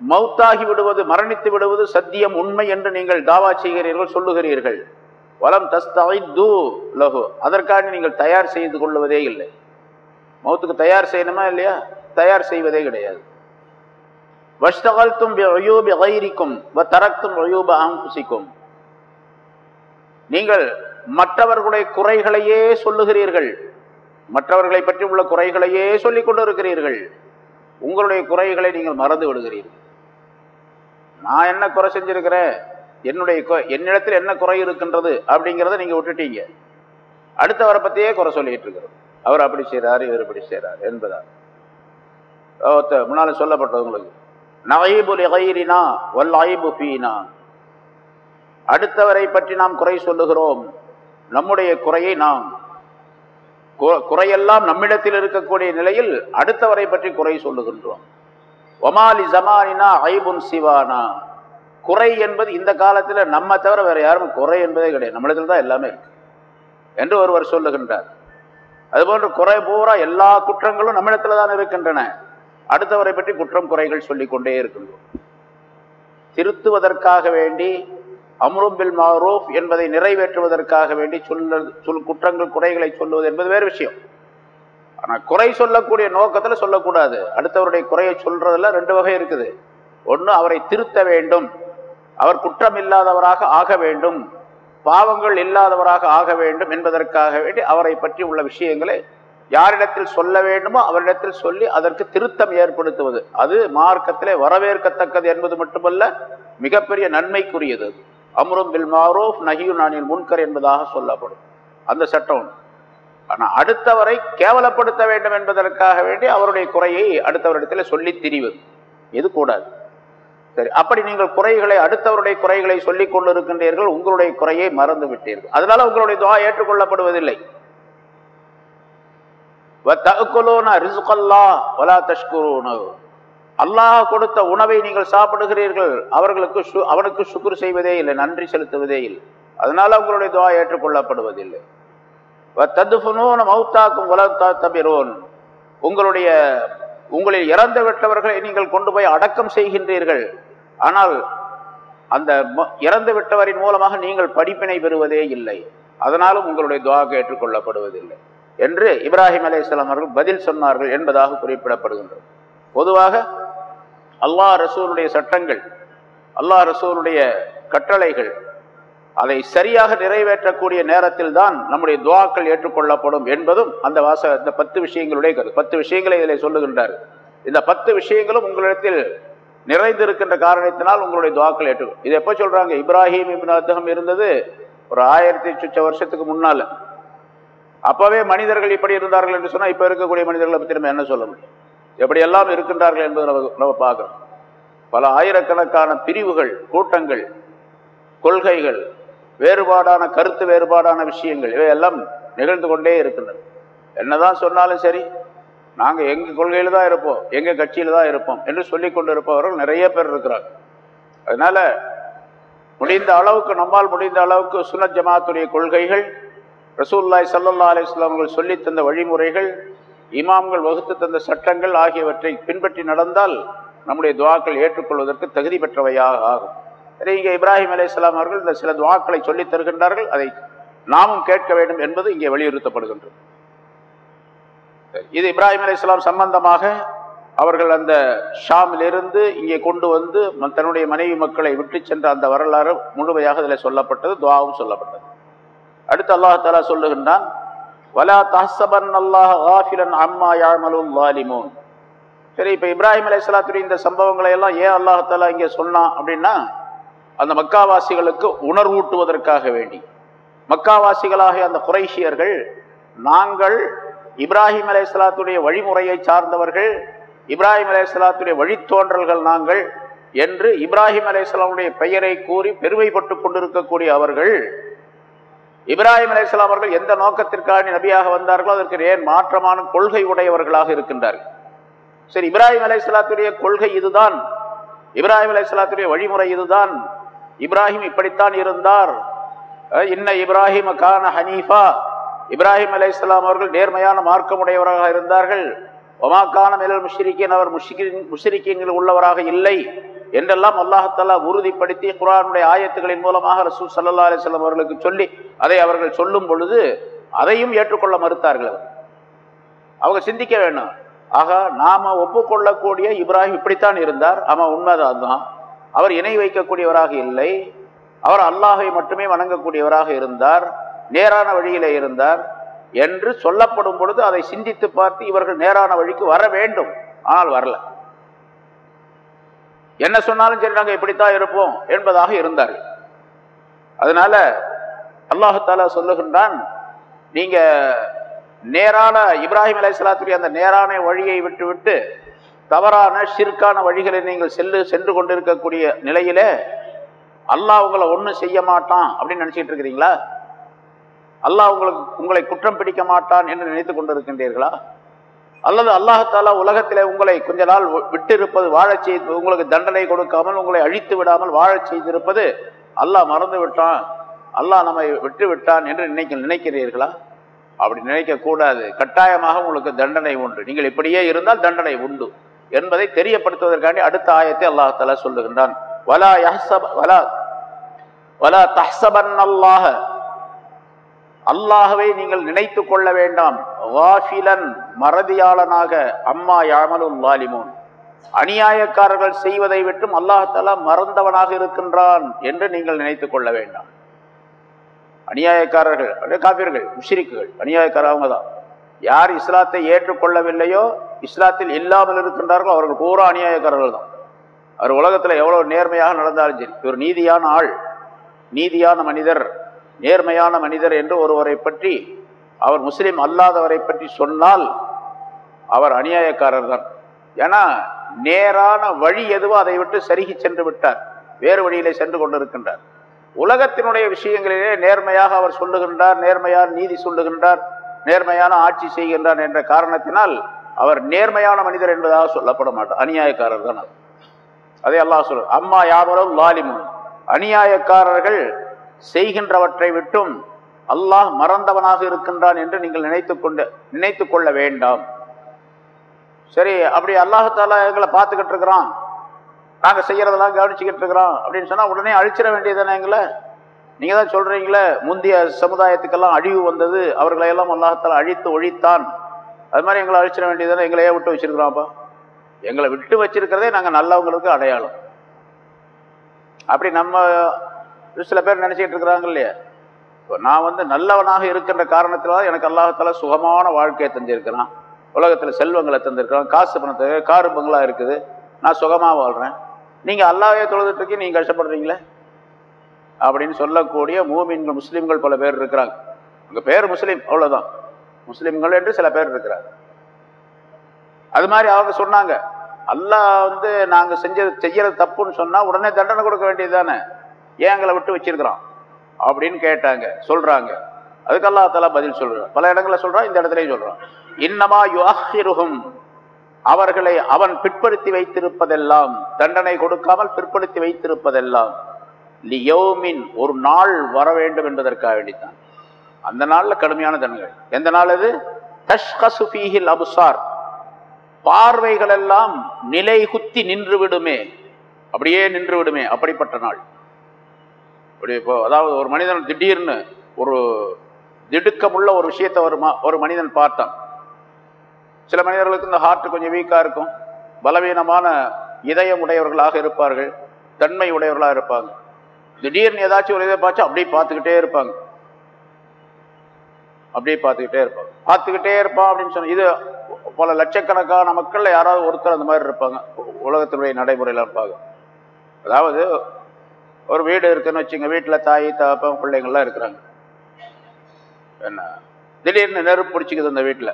மௌத்தாகி விடுவது மரணித்து விடுவது சத்தியம் உண்மை என்று நீங்கள் தாவா செய்கிறீர்கள் சொல்லுகிறீர்கள். வலம் தஸ்து லகு அதற்காக நீங்கள் தயார் செய்து கொள்வதே இல்லை. மௌத்துக்கு தயார் செய்யணுமா இல்லையா? தயார் செய்வதே கிடையாது. வஷ்டகல்தும் வைரிக்கும் தரக்தும் அங்குசிக்கும் நீங்கள் மற்றவர்களுடைய குறைகளையே சொல்லுகிறீர்கள். மற்றவர்களை பற்றி உள்ள குறைகளையே சொல்லிக் கொண்டிருக்கிறீர்கள். உங்களுடைய குறைகளை நீங்கள் மறந்து விடுகிறீர்கள். நான் என்ன குறை செஞ்சிருக்கிறேன்? என்னுடைய என்னிடத்தில் என்ன குறை இருக்கின்றது அப்படிங்கிறத நீங்க விட்டுட்டீங்க. அடுத்தவரை பத்தியே குறை சொல்லிட்டு இருக்கிறோம். அவர் அப்படி செய்கிறார் இவர் இப்படி செய்கிறார் என்பதா முன்னால் சொல்லப்பட்டது உங்களுக்கு. நகைபுல் எகைரினா வல் ஐபு பீனா அடுத்தவரை பற்றி நாம் குறை சொல்லுகிறோம். நம்முடைய குறையை நாம் குறையெல்லாம் நம்மிடத்தில் இருக்கக்கூடிய நிலையில் அடுத்தவரை பற்றி குறை சொல்லுகின்றோம். ஒமாலி ஜமானினா ஐபுன் சிவானா. குறை என்பது இந்த காலத்தில் நம்ம தவிர வேறு யாரும் குறை என்பதே கிடையாது. நம்மிடத்தில் தான் எல்லாமே இருக்கு. என்று ஒருவர் சொல்லுகின்றார். அதுபோன்று குறை பூரா எல்லா குற்றங்களும் நம்மிடத்தில் தான் இருக்கின்றன. அடுத்தவரை பற்றி குற்றம் குறைகள் சொல்லிக் கொண்டே இருக்கின்றோம். திருத்துவதற்காக வேண்டி அம்ரும்பில் மாரூப் என்பதை நிறைவேற்றுவதற்காக வேண்டி சொல்ல சொல் குற்றங்கள் குறைகளை சொல்லுவது என்பது வேறு விஷயம். ஆனால் குறை சொல்லக்கூடிய நோக்கத்தில் சொல்லக்கூடாது. அடுத்தவருடைய குறையை சொல்றதுல ரெண்டு வகை இருக்குது. ஒன்று அவரை திருத்த வேண்டும். அவர் குற்றம் இல்லாதவராக ஆக வேண்டும். பாவங்கள் இல்லாதவராக ஆக வேண்டும் என்பதற்காக வேண்டி அவரை பற்றி உள்ள விஷயங்களை யாரிடத்தில் சொல்ல வேண்டுமோ அவரிடத்தில் சொல்லி அதற்கு திருத்தம் ஏற்படுத்துவது. அது மார்க்கத்திலே வரவேற்கத்தக்கது என்பது மட்டுமல்ல மிகப்பெரிய நன்மைக்குரியது. அம்ரும் பில் மாரூப் நகியு நானின் முன்கர் என்பதாக சொல்லப்படும். அந்த சட்டம் ஆனால் அடுத்தவரை கேவலப்படுத்த வேண்டும் என்பதற்காக வேண்டி அவருடைய குறையை அடுத்தவரிடத்தில் சொல்லி திரிவு இது கூடாது. சரி அப்படி நீங்கள் குறைகளை அடுத்தவருடைய குறைகளை சொல்லிக் கொண்டிருக்கின்றீர்கள் உங்களுடைய குறையை மறந்து விட்டீர்கள். அதனால உங்களுடைய துவா ஏற்றுக்கொள்ளப்படுவதில்லை. அல்லாஹ் கொடுத்த உணவை நீங்கள் சாப்பிடுகிறீர்கள் அவர்களுக்கு அவனுக்கு சுக்குர் செய்வதே இல்லை நன்றி செலுத்துவதே இல்லை. அதனால உங்களுடைய துவா ஏற்றுக்கொள்ளப்படுவதில்லை. மௌத்தாக்கும் தபிரோன். உங்களுடைய உங்களில் இறந்து விட்டவர்களை நீங்கள் கொண்டு போய் அடக்கம் செய்கின்றீர்கள். ஆனால் அந்த இறந்து விட்டவரின் மூலமாக நீங்கள் படிப்பினை பெறுவதே இல்லை. அதனாலும் உங்களுடைய துவா ஏற்றுக்கொள்ளப்படுவதில்லை என்று இப்ராஹிம் அலி இஸ்லாம் அவர்கள் பதில் சொன்னார்கள் என்பதாக குறிப்பிடப்படுகின்றது. பொதுவாக அல்லாஹ் ரசூலுடைய சட்டங்கள் அல்லாஹ் ரசூலுடைய கட்டளைகள் அதை சரியாக நிறைவேற்றக்கூடிய நேரத்தில் தான் நம்முடைய துவாக்கள் ஏற்றுக்கொள்ளப்படும் என்பதும் அந்த வாச இந்த பத்து விஷயங்களுடைய கருத்து. பத்து விஷயங்களை இதில் சொல்லுகின்றார். இந்த பத்து விஷயங்களும் உங்களிடத்தில் நிறைந்திருக்கின்ற காரணத்தினால் உங்களுடைய துவாக்கள் ஏற்று இது எப்போ சொல்கிறாங்க இப்ராஹிம் இபின் அத்தகம் இருந்தது ஒரு ஆயிரத்தி சுச்ச வருஷத்துக்கு முன்னால். அப்போவே மனிதர்கள் இப்படி இருந்தார்கள் என்று சொன்னால் இப்போ இருக்கக்கூடிய மனிதர்களை பற்றி நம்ம என்ன சொல்ல முடியும்? எப்படியெல்லாம் இருக்கின்றார்கள் என்பது நம்ம நம்ம பார்க்குறோம் பல ஆயிரக்கணக்கான பிரிவுகள் கூட்டங்கள் கொள்கைகள் வேறுபாடான கருத்து வேறுபாடான விஷயங்கள் இவையெல்லாம் நிகழ்ந்து கொண்டே இருக்கின்றன என்னதான் சொன்னாலும் சரி நாங்கள் எங்கள் கொள்கையில் தான் இருப்போம் எங்கள் கட்சியில் தான் இருப்போம் என்று சொல்லி கொண்டு இருப்பவர்கள் நிறைய பேர் இருக்கிறாங்க. அதனால் முடிந்த அளவுக்கு நம்மால் முடிந்த அளவுக்கு சுனத் ஜமாத்துடைய கொள்கைகள் ரசூல்லாய் சல்லல்லா அலிஸ்லாம் அவர்கள் சொல்லி தந்த வழிமுறைகள் இமாம்கள் வகுத்து தந்த சட்டங்கள் ஆகியவற்றை பின்பற்றி நடந்தால் நம்முடைய துவாக்கள் ஏற்றுக்கொள்வதற்கு தகுதி பெற்றவையாக ஆகும். இங்கே இப்ராஹிம் அலி இஸ்லாம் அவர்கள் இந்த சில துவாக்களை சொல்லித் தருகின்றார்கள். அதை நாமும் கேட்க வேண்டும் என்பது இங்கே வலியுறுத்தப்படுகின்றது. இது இப்ராஹிம் அலி இஸ்லாம் சம்பந்தமாக அவர்கள் அந்த ஷாமிலிருந்து இங்கே கொண்டு வந்து தன்னுடைய மனைவி மக்களை விட்டு சென்ற அந்த வரலாறு முழுமையாக இதில் சொல்லப்பட்டது துவாவும் சொல்லப்பட்டது. அடுத்து அல்லாஹாலா சொல்லுகின்றான் வலா தஹசபன் அல்லாஹ் காஃபிலன் அம்மா யாமலும் வாலிமோன் சரி இப்போ இப்ராஹிம் அலைஹிஸ்ஸலாத்துடைய இந்த சம்பவங்களை எல்லாம் ஏன் அல்லாஹ் இங்கே சொன்னான் அப்படின்னா அந்த மக்காவாசிகளுக்கு உணர்வூட்டுவதற்காக வேண்டி. மக்காவாசிகளாகிய அந்த குறைஷியர்கள் நாங்கள் இப்ராஹிம் அலைஹிஸ்ஸலாத்துடைய வழிமுறையை சார்ந்தவர்கள் இப்ராஹிம் அலைஹிஸ்ஸலாத்துடைய வழித்தோன்றல்கள் நாங்கள் என்று இப்ராஹிம் அலைஹிஸ்ஸலாமுடைய பெயரை கூறி பெருமைப்பட்டு கொண்டிருக்கக்கூடிய அவர்கள் இப்ராஹிம் அலைஹிஸ்ஸலாம் அவர்கள் எந்த நோக்கத்திற்காக நபியாக வந்தார்களோ அதற்கு ஏன் மாற்றமான கொள்கை உடையவர்களாக இருக்கின்றார்கள். சரி இப்ராஹிம் அலைஹிஸ்ஸலாத்துடைய கொள்கை இதுதான். இப்ராஹிம் அலைஹிஸ்ஸலாத்துடைய வழிமுறை இதுதான். இப்ராஹிம் இப்படித்தான் இருந்தார். இன்ன இப்ராஹிம் கான ஹனீஃபா. இப்ராஹிம் அலைஹிஸ்ஸலாம் அவர்கள் நேர்மையான மார்க்கமுடையவராக இருந்தார்கள். ஒமா கான மிலல் முஷ்ரிக்கின் அவர் முஷ்ரிக்கின் முஷ்ரிக்கீன்கள் உள்ளவராக இல்லை என்றெல்லாம் அல்லாஹத்தல்லா உறுதிப்படுத்தி குரானுடைய ஆயத்துகளின் மூலமாக ரசூல் சல்லா அலிஸ்லாம் அவர்களுக்கு சொல்லி அதை அவர்கள் சொல்லும் பொழுது அதையும் ஏற்றுக்கொள்ள மறுத்தார்கள் அவங்க சிந்திக்க வேணும். ஆக நாம ஒப்புக்கொள்ளக்கூடிய இப்ராஹிம் இப்படித்தான் இருந்தார். ஆமா உண்மைதான் தான். அவர் இணை வைக்கக்கூடியவராக இல்லை. அவர் அல்லாஹை மட்டுமே வணங்கக்கூடியவராக இருந்தார். நேரான வழியிலே இருந்தார் என்று சொல்லப்படும் பொழுது அதை சிந்தித்து பார்த்து இவர்கள் நேரான வழிக்கு வர வேண்டும். ஆனால் வரல. என்ன சொன்னாலும் சரி நாங்கள் இப்படித்தான் இருப்போம் என்பதாக இருந்தார்கள். அதனால அல்லாஹாலா சொல்லுகின்றான் நீங்க நேரான இப்ராஹிம் அலைஹிஸ்ஸலாத்துடைய அந்த நேரான வழியை விட்டு விட்டு தவறான சிற்கான வழிகளை நீங்கள் செல்லு சென்று கொண்டிருக்கக்கூடிய நிலையிலே அல்லாஹ் உங்களை ஒன்றும் செய்ய மாட்டான் அப்படின்னு நினைச்சிட்டு இருக்கிறீங்களா? அல்லாஹ் உங்களுக்கு உங்களை குற்றம் பிடிக்க மாட்டான் என்று நினைத்து கொண்டிருக்கின்றீர்களா? அல்லது அல்லாஹாலா உலகத்திலே உங்களை கொஞ்ச நாள் விட்டிருப்பது வாழச் செய்து உங்களுக்கு தண்டனை கொடுக்காமல் உங்களை அழித்து விடாமல் வாழச் செய்திருப்பது அல்லாஹ் மறந்து விட்டான் அல்லாஹ் நம்மை விட்டு விட்டான் என்று நினைக்க நினைக்கிறீர்களா? அப்படி நினைக்கக்கூடாது கட்டாயமாக உங்களுக்கு தண்டனை உண்டு. நீங்கள் இப்படியே இருந்தால் தண்டனை உண்டு. என்பதை தெரியப்படுத்துவதற்காண்டி அடுத்த ஆயத்தை அல்லாஹால சொல்லுகின்றான். வலா யஹ்சப வலா வலா தஹ்சபன்னல்லாஹ. அல்லாஹவை நீங்கள் நினைத்து கொள்ள வேண்டாம். வாஃபிலன் மறதியாளனாக. அம்மா யாமலுல் லாலிமூன் அநியாயக்காரர்கள் செய்வதை விட்டும் அல்லாஹாலா மறந்தவனாக இருக்கின்றான் என்று நீங்கள் நினைத்துக் கொள்ள வேண்டாம். அநியாயக்காரர்கள் காப்பீர்கள் முஷ்ரிக்குகள் அநியாயக்காரர் அவங்கதான். யார் இஸ்லாத்தை ஏற்றுக்கொள்ளவில்லையோ இஸ்லாத்தில் இல்லாமல் இருக்கின்றார்களோ அவர்கள் பூரா அநியாயக்காரர்கள் தான். அவர் உலகத்தில் எவ்வளோ நேர்மையாக நடந்தாலும் சரி இவர் நீதியான ஆள் நீதியான மனிதர் நேர்மையான மனிதர் என்று ஒருவரை பற்றி அவர் முஸ்லீம் அல்லாதவரை பற்றி சொன்னால் அவர் அநியாயக்காரர் தான். ஏன்னா நேரான வழி எதுவோ அதை விட்டு சருகி சென்று விட்டார். வேறு வழியிலே சென்று கொண்டிருக்கின்றார். உலகத்தினுடைய விஷயங்களிலே நேர்மையாக அவர் சொல்லுகின்றார் நேர்மையான நீதி சொல்லுகின்றார் நேர்மையான ஆட்சி செய்கின்றார் என்ற காரணத்தினால் அவர் நேர்மையான மனிதர் என்பதாக சொல்லப்பட மாட்டார் அநியாயக்காரர் தான் அவர். அதே அல்லாஹ் சொல் அம்மா யாவரும் லாலிமுன். அநியாயக்காரர்கள் செய்கின்றவற்றை விட்டும் அல்லாஹ் மறந்தவனாக இருக்கின்றான் என்று நீங்கள் நினைத்து கொண்டு நினைத்து கொள்ள வேண்டாம். சரி அப்படி அல்லாஹாலா எங்களை பார்த்துக்கிட்டு இருக்கிறான். நாங்கள் செய்யறதெல்லாம் கவனிச்சுக்கிட்டு இருக்கிறோம் அப்படின்னு சொன்னால் உடனே அழிச்சிட வேண்டியதானே எங்களை? நீங்கள் தான் சொல்கிறீங்களே முந்தைய சமுதாயத்துக்கெல்லாம் அழிவு வந்தது அவர்களை எல்லாம் அழித்து ஒழித்தான். அது மாதிரி எங்களை அழிச்சிட வேண்டியதானே எங்களையே விட்டு வச்சிருக்கிறோம்ப்பா எங்களை விட்டு வச்சிருக்கிறதே நாங்கள் நல்லவங்களுக்கு அடையாளம். அப்படி நம்ம சில பேர் நினச்சிக்கிட்டு இருக்கிறாங்க இல்லையா? இப்போ நான் வந்து நல்லவனாக இருக்கின்ற காரணத்தினால எனக்கு அல்லாஹத்தில் சுகமான வாழ்க்கையை தந்திருக்கிறான். உலகத்தில் செல்வங்களை தந்திருக்கிறான். காசு பணத்தை காரு பங்களா இருக்குது. நான் சுகமாக வாழ்கிறேன் நீங்கள் அல்லாவே தொழுதுட்டு நீங்கள் கஷ்டப்படுறீங்களே? அப்படின்னு சொல்லக்கூடிய மூமின்கள் முஸ்லீம்கள் பல பேர் இருக்கிறாங்க. உங்கள் பேர் முஸ்லீம் அவ்வளோதான் முஸ்லிம்கள் என்று சில பேர் இருக்கிறார். அது மாதிரி அவங்க சொன்னாங்க. அல்லாஹ் வந்து நாங்கள் செஞ்சது செய்யறது தப்புன்னு சொன்னால் உடனே தண்டனை கொடுக்க வேண்டியது தானே? ஏன் எங்களை விட்டு வச்சிருக்கிறான்? அப்படின்னு கேட்டாங்க. சொல்றாங்க. அதுக்கு அல்லாஹ் பதில் சொல்றான். பல இடங்களில் சொல்றான் இந்த இடத்துலையும் சொல்றான். இன்னமா யுஹிருஹும் அவர்களை அவன் பிற்படுத்தி வைத்திருப்பதெல்லாம் தண்டனை கொடுக்காமல் பிற்படுத்தி வைத்திருப்பதெல்லாம் லியோமின் ஒரு நாள் வர வேண்டும் என்பதற்காக வேண்டித்தான். அந்த நாளில் கடுமையான தண்டனை எந்த நாள் அது? தஷ்கசுஃபீஹில் அபுசார். பார்வைகள் எல்லாம் நிலை குத்தி நின்று விடுமே அப்படியே நின்று விடுமே அப்படிப்பட்ட நாள். அப்படி இப்போ அதாவது ஒரு மனிதன் திடீர்னு ஒரு திடுக்கமுள்ள ஒரு விஷயத்தை ஒரு ஒரு மனிதன் பார்த்தான். சில மனிதர்களுக்கு இந்த ஹார்ட் கொஞ்சம் வீக்காக இருக்கும். பலவீனமான இதயம் உடையவர்களாக இருப்பார்கள். தன்மை உடையவர்களாக இருப்பாங்க. திடீர்னு ஏதாச்சும் ஒரு இதை பார்த்து அப்படியே பார்த்துக்கிட்டே இருப்பாங்க. அப்படியே பார்த்துக்கிட்டே இருப்பாங்க. பார்த்துக்கிட்டே இருப்பான் அப்படின்னு சொன்ன இது பல லட்சக்கணக்கான மக்கள்ல யாராவது ஒருத்தர் அந்த மாதிரி இருப்பாங்க. உலகத்தினுடைய நடைமுறையில் இருப்பாங்க. அதாவது ஒரு வீடு இருக்குன்னு வச்சுங்க வீட்டில் தாய் தகப்பன் பிள்ளைங்கள்லாம் இருக்கிறாங்க. என்ன? திடீர்னு நெருப்பு பிடிச்சிக்குது அந்த வீட்டில்.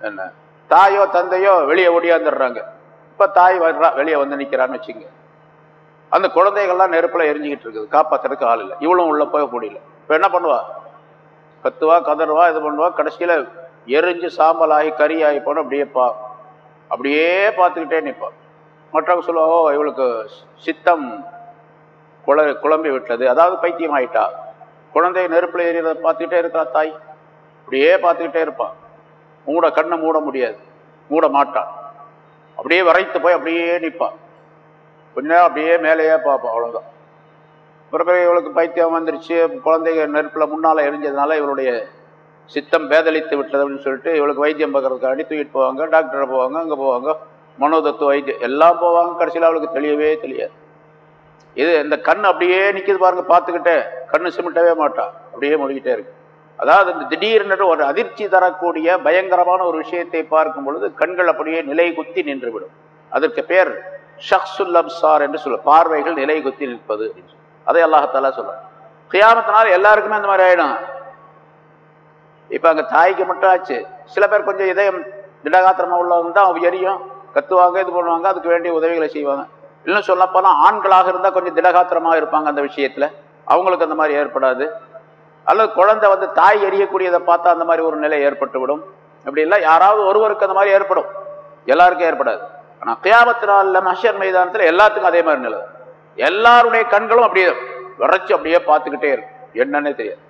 என்ன? தாயோ தந்தையோ வெளியே ஓடியாந்துடுறாங்க இப்போ தாய் வர்றா வெளியே வந்து நிற்கிறான்னு வச்சுங்க. அந்த குழந்தைகள்லாம் நெருப்பில் எரிஞ்சிக்கிட்டு இருக்குது. காப்பாற்றுறதுக்கு ஆள் இல்லை. இவளும் உள்ள போக முடியல. இப்போ என்ன பண்ணுவா? கத்துவா கதறுவா இது பண்ணுவா கடைசியில் எரிஞ்சு சாம்பலாகி கறியாகி கறி ஆகி போன அப்படியே பா. அப்படியே பார்த்துக்கிட்டே நிற்பான் மற்றவங்க சொல்லுவா ஓ இவளுக்கு சித்தம் குழ குழம்பி விட்டது. அதாவது பைத்தியம் ஆயிட்டா. குழந்தை நெருப்பில் எரியறதை பார்த்துக்கிட்டே இருக்கிறா தாய். அப்படியே பார்த்துக்கிட்டே இருப்பான் மூட கண்ணை மூட முடியாது. மூட மாட்டான் அப்படியே வரைத்து போய் அப்படியே நிற்பான் கொஞ்ச நேரம் அப்படியே மேலேயே பார்ப்பான் அவ்வளோதான் பிறகு இவளுக்கு பைத்தியம் வந்துருச்சு. குழந்தைங்க நெருப்பில் முன்னால் எரிஞ்சதுனால இவளுடைய சித்தம் பேதளித்து விட்டது அப்படின்னு சொல்லிட்டு இவளுக்கு வைத்தியம் பார்க்கறதுக்காண்டி தூக்கிட்டு போவாங்க டாக்டரை போவாங்க அங்கே போவாங்க. மனோதத்துவ வைத்தியம் எல்லாம் போவாங்க. கடைசியில் அவளுக்கு தெளியவே தெரியாது. இது இந்த கண் அப்படியே நிற்கிது பாருங்க பார்த்துக்கிட்டே. கண்ணு சிமிட்டவே மாட்டா. அப்படியே மொழிகிட்டே இருக்கு. அதாவது இந்த திடீர்னு ஒரு அதிர்ச்சி தரக்கூடிய பயங்கரமான ஒரு விஷயத்தை பார்க்கும் பொழுது கண்கள் அப்படியே நிலை குத்தி நின்றுவிடும். அதற்கு பேர் ஷக்சுல் அப்சார் என்று சொல்ல பார்வைகள் நிலை குத்தி நிற்பது அப்படின்னு அதை அல்லாஹத்தாலா சொல்ல கியாமத்தினால எல்லாருக்குமே அந்த மாதிரி ஆயிடும். இப்ப அங்க தாய்க்கு மட்டும் ஆச்சு. சில பேர் கொஞ்சம் இதயம் திடகாத்திரமா உள்ளவங்க தான் அவங்க எரியும் கத்துவாங்க இது பண்ணுவாங்க அதுக்கு வேண்டிய உதவிகளை செய்வாங்க. இன்னும் சொல்ல போனா ஆண்களாக இருந்தால் கொஞ்சம் திடகாத்திரமாக இருப்பாங்க அந்த விஷயத்துல. அவங்களுக்கு அந்த மாதிரி ஏற்படாது. அல்லது குழந்தை வந்து தாய் எரியக்கூடியதை பார்த்தா அந்த மாதிரி ஒரு நிலை ஏற்பட்டு விடும் அப்படி இல்லை யாராவது ஒருவருக்கு அந்த மாதிரி ஏற்படும். எல்லாருக்கும் ஏற்படாது. ஆனால் கியாபத்தினால் மஷர் மைதானத்துல எல்லாத்துக்கும் அதே மாதிரி நிலை. எல்லாருடைய கண்களும் அப்படியே விரைச்சி அப்படியே பார்த்துக்கிட்டே இருக்கும் என்னன்னே தெரியாது.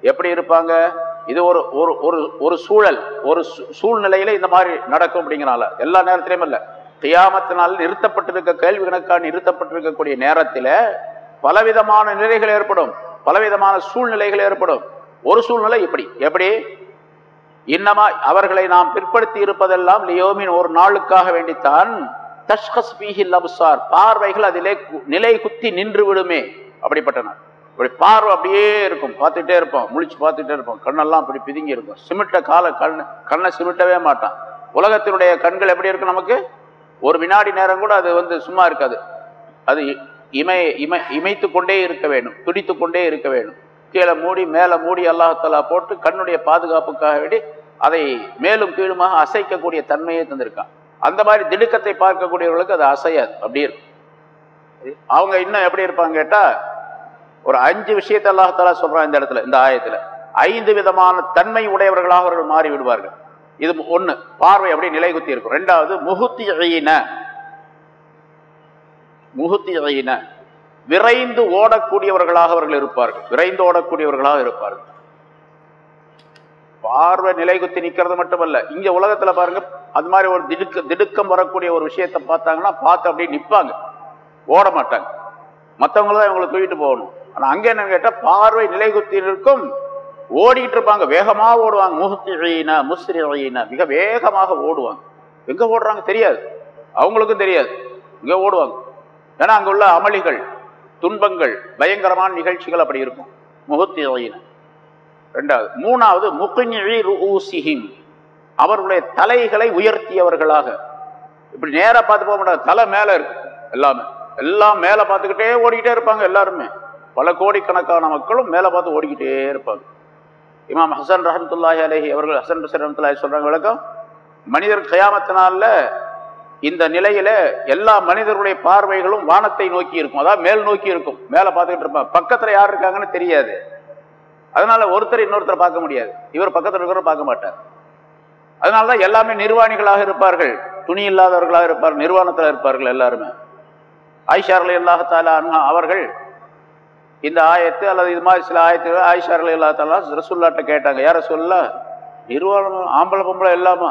எப்படி இருப்பாங்க? இது ஒரு ஒரு ஒரு ஒரு சூழல் ஒரு சூழ்நிலையில இந்த மாதிரி நடக்கும் அப்படிங்கிறனால. எல்லா நேரத்திலையும் இல்லை. தியாமத்தினால் நிறுத்தப்பட்டிருக்க கேள்வி கணக்காக நிறுத்தப்பட்டிருக்கக்கூடிய நேரத்தில் பலவிதமான நிலைகள் ஏற்படும். பலவிதமான சூழ்நிலைகள் ஏற்படும். ஒரு சூழ்நிலை இப்படி. எப்படி? இன்னமா அவர்களை நாம் பிற்படுத்தி இருப்பதெல்லாம் லியோமின் ஒரு நாளுக்காக வேண்டித்தான். தஷ்கஸ் பீஹில் அப்சார். பார்வைகள் அதிலே நிலை குத்தி நின்று விடுமே அப்படிப்பட்ட நாள் இப்படி பார்வை அப்படியே இருக்கும். பார்த்துட்டே இருப்போம். முழிச்சு பார்த்துட்டே இருப்போம். கண்ணெல்லாம் அப்படி பிதுங்கி இருக்கும். சிமிட்ட கால கண் கண்ணை சிமிட்டவே மாட்டான். உலகத்தினுடைய கண்கள் எப்படி இருக்கும் நமக்கு? ஒரு வினாடி நேரம் கூட அது வந்து சும்மா இருக்காது. அது இமை இமை இமைத்து கொண்டே இருக்க வேண்டும். துடித்து கொண்டே இருக்க வேண்டும். கீழே மூடி மேலே மூடி அல்லாஹலா போட்டு கண்ணுடைய பாதுகாப்புக்காக வேண்டி அதை மேலும் கீழுமாக அசைக்கக்கூடிய தன்மையை தந்திருக்கான். அந்த மாதிரி திடுக்கத்தை பார்க்கக்கூடியவர்களுக்கு அது அசையாது. அப்படி இருக்கும். அவங்க இன்னும் எப்படி இருப்பாங்க கேட்டா ஒரு அஞ்சு விஷயத்தை அல்லாஹாலா சொல்றான் இந்த இடத்துல இந்த ஆயத்துல. ஐந்து விதமான தன்மை உடையவர்களாக அவர்கள் மாறி விடுவார்கள். இது ஒண்ணு பார்வை அப்படியே நிலை குத்தி இருக்கும். ரெண்டாவது முகுத்தி அழியின முகுத்தி அழியின விரைந்து ஓடக்கூடியவர்களாக அவர்கள் இருப்பார்கள். விரைந்து ஓடக்கூடியவர்களாக இருப்பார்கள். பார்வை நிலை குத்தி நிக்கிறது மட்டுமல்ல. இங்க உலகத்துல பாருங்க அது மாதிரி ஒரு திடுக்க திடுக்கம் வரக்கூடிய ஒரு விஷயத்தை பார்த்தாங்கன்னா பார்த்து அப்படியே நிற்பாங்க ஓட மாட்டாங்க. மற்றவங்கள தான் இவங்களை தூக்கிட்டு போகணும். ஆனால் அங்கே என்ன கேட்டால் பார்வை நிலை இருக்கும் ஓடிக்கிட்டு இருப்பாங்க. வேகமாக ஓடுவாங்க. முகத்தினா முஸ்ரினா மிக வேகமாக ஓடுவாங்க. எங்கே ஓடுறாங்க தெரியாது. அவங்களுக்கும் தெரியாது. இங்கே ஓடுவாங்க. ஏன்னா அங்கே உள்ள அமளிகள் துன்பங்கள் பயங்கரமான நிகழ்ச்சிகள் அப்படி இருக்கும். முகத்தின ரெண்டாவது. மூணாவது முகின் அவர்களுடைய தலைகளை உயர்த்தியவர்களாக. இப்படி நேராக பார்த்து போக மாட்டாங்க. தலை மேலே இருக்கு. எல்லாமே. எல்லாம் மேலே பார்த்துக்கிட்டே ஓடிக்கிட்டே இருப்பாங்க எல்லாருமே. பல கோடிக்கணக்கான மக்களும் மேலே பார்த்து ஓடிக்கிட்டே இருப்பாங்க. இமாம் ஹசன் ரஹமத்துல்லாஹி அலஹி அவர்கள் ஹசன் ஹசன் ரஹமத்துல்லாஹி சொல்கிறாங்க விளக்கம். மனிதர் கயாமத்தினால இந்த நிலையில எல்லா மனிதர்களுடைய பார்வைகளும் வானத்தை நோக்கி இருக்கும். அதாவது மேல் நோக்கி இருக்கும். மேலே பார்த்துக்கிட்டு இருப்பாங்க. பக்கத்தில் யார் இருக்காங்கன்னு தெரியாது. அதனால ஒருத்தர் இன்னொருத்தர் பார்க்க முடியாது. இவர் பக்கத்தில் இருக்கிற பார்க்க மாட்டார். அதனால்தான் எல்லாமே நிர்வாணிகளாக இருப்பார்கள். துணி இல்லாதவர்களாக இருப்பார்கள் நிர்வாணத்தில் இருப்பார்கள் எல்லாருமே. ஆயிஷார்ல இல்லாஹத்தாலா அவர்கள் இந்த ஆயத்து அல்லது இது மாதிரி சில ஆயத்துகள் ஆயிஷார்ல இல்லாத்தாலா ரசுல்லாட்ட கேட்டாங்க யார சொல்ல நிர்வாணம் ஆம்பளை பொம்பளை எல்லாமா?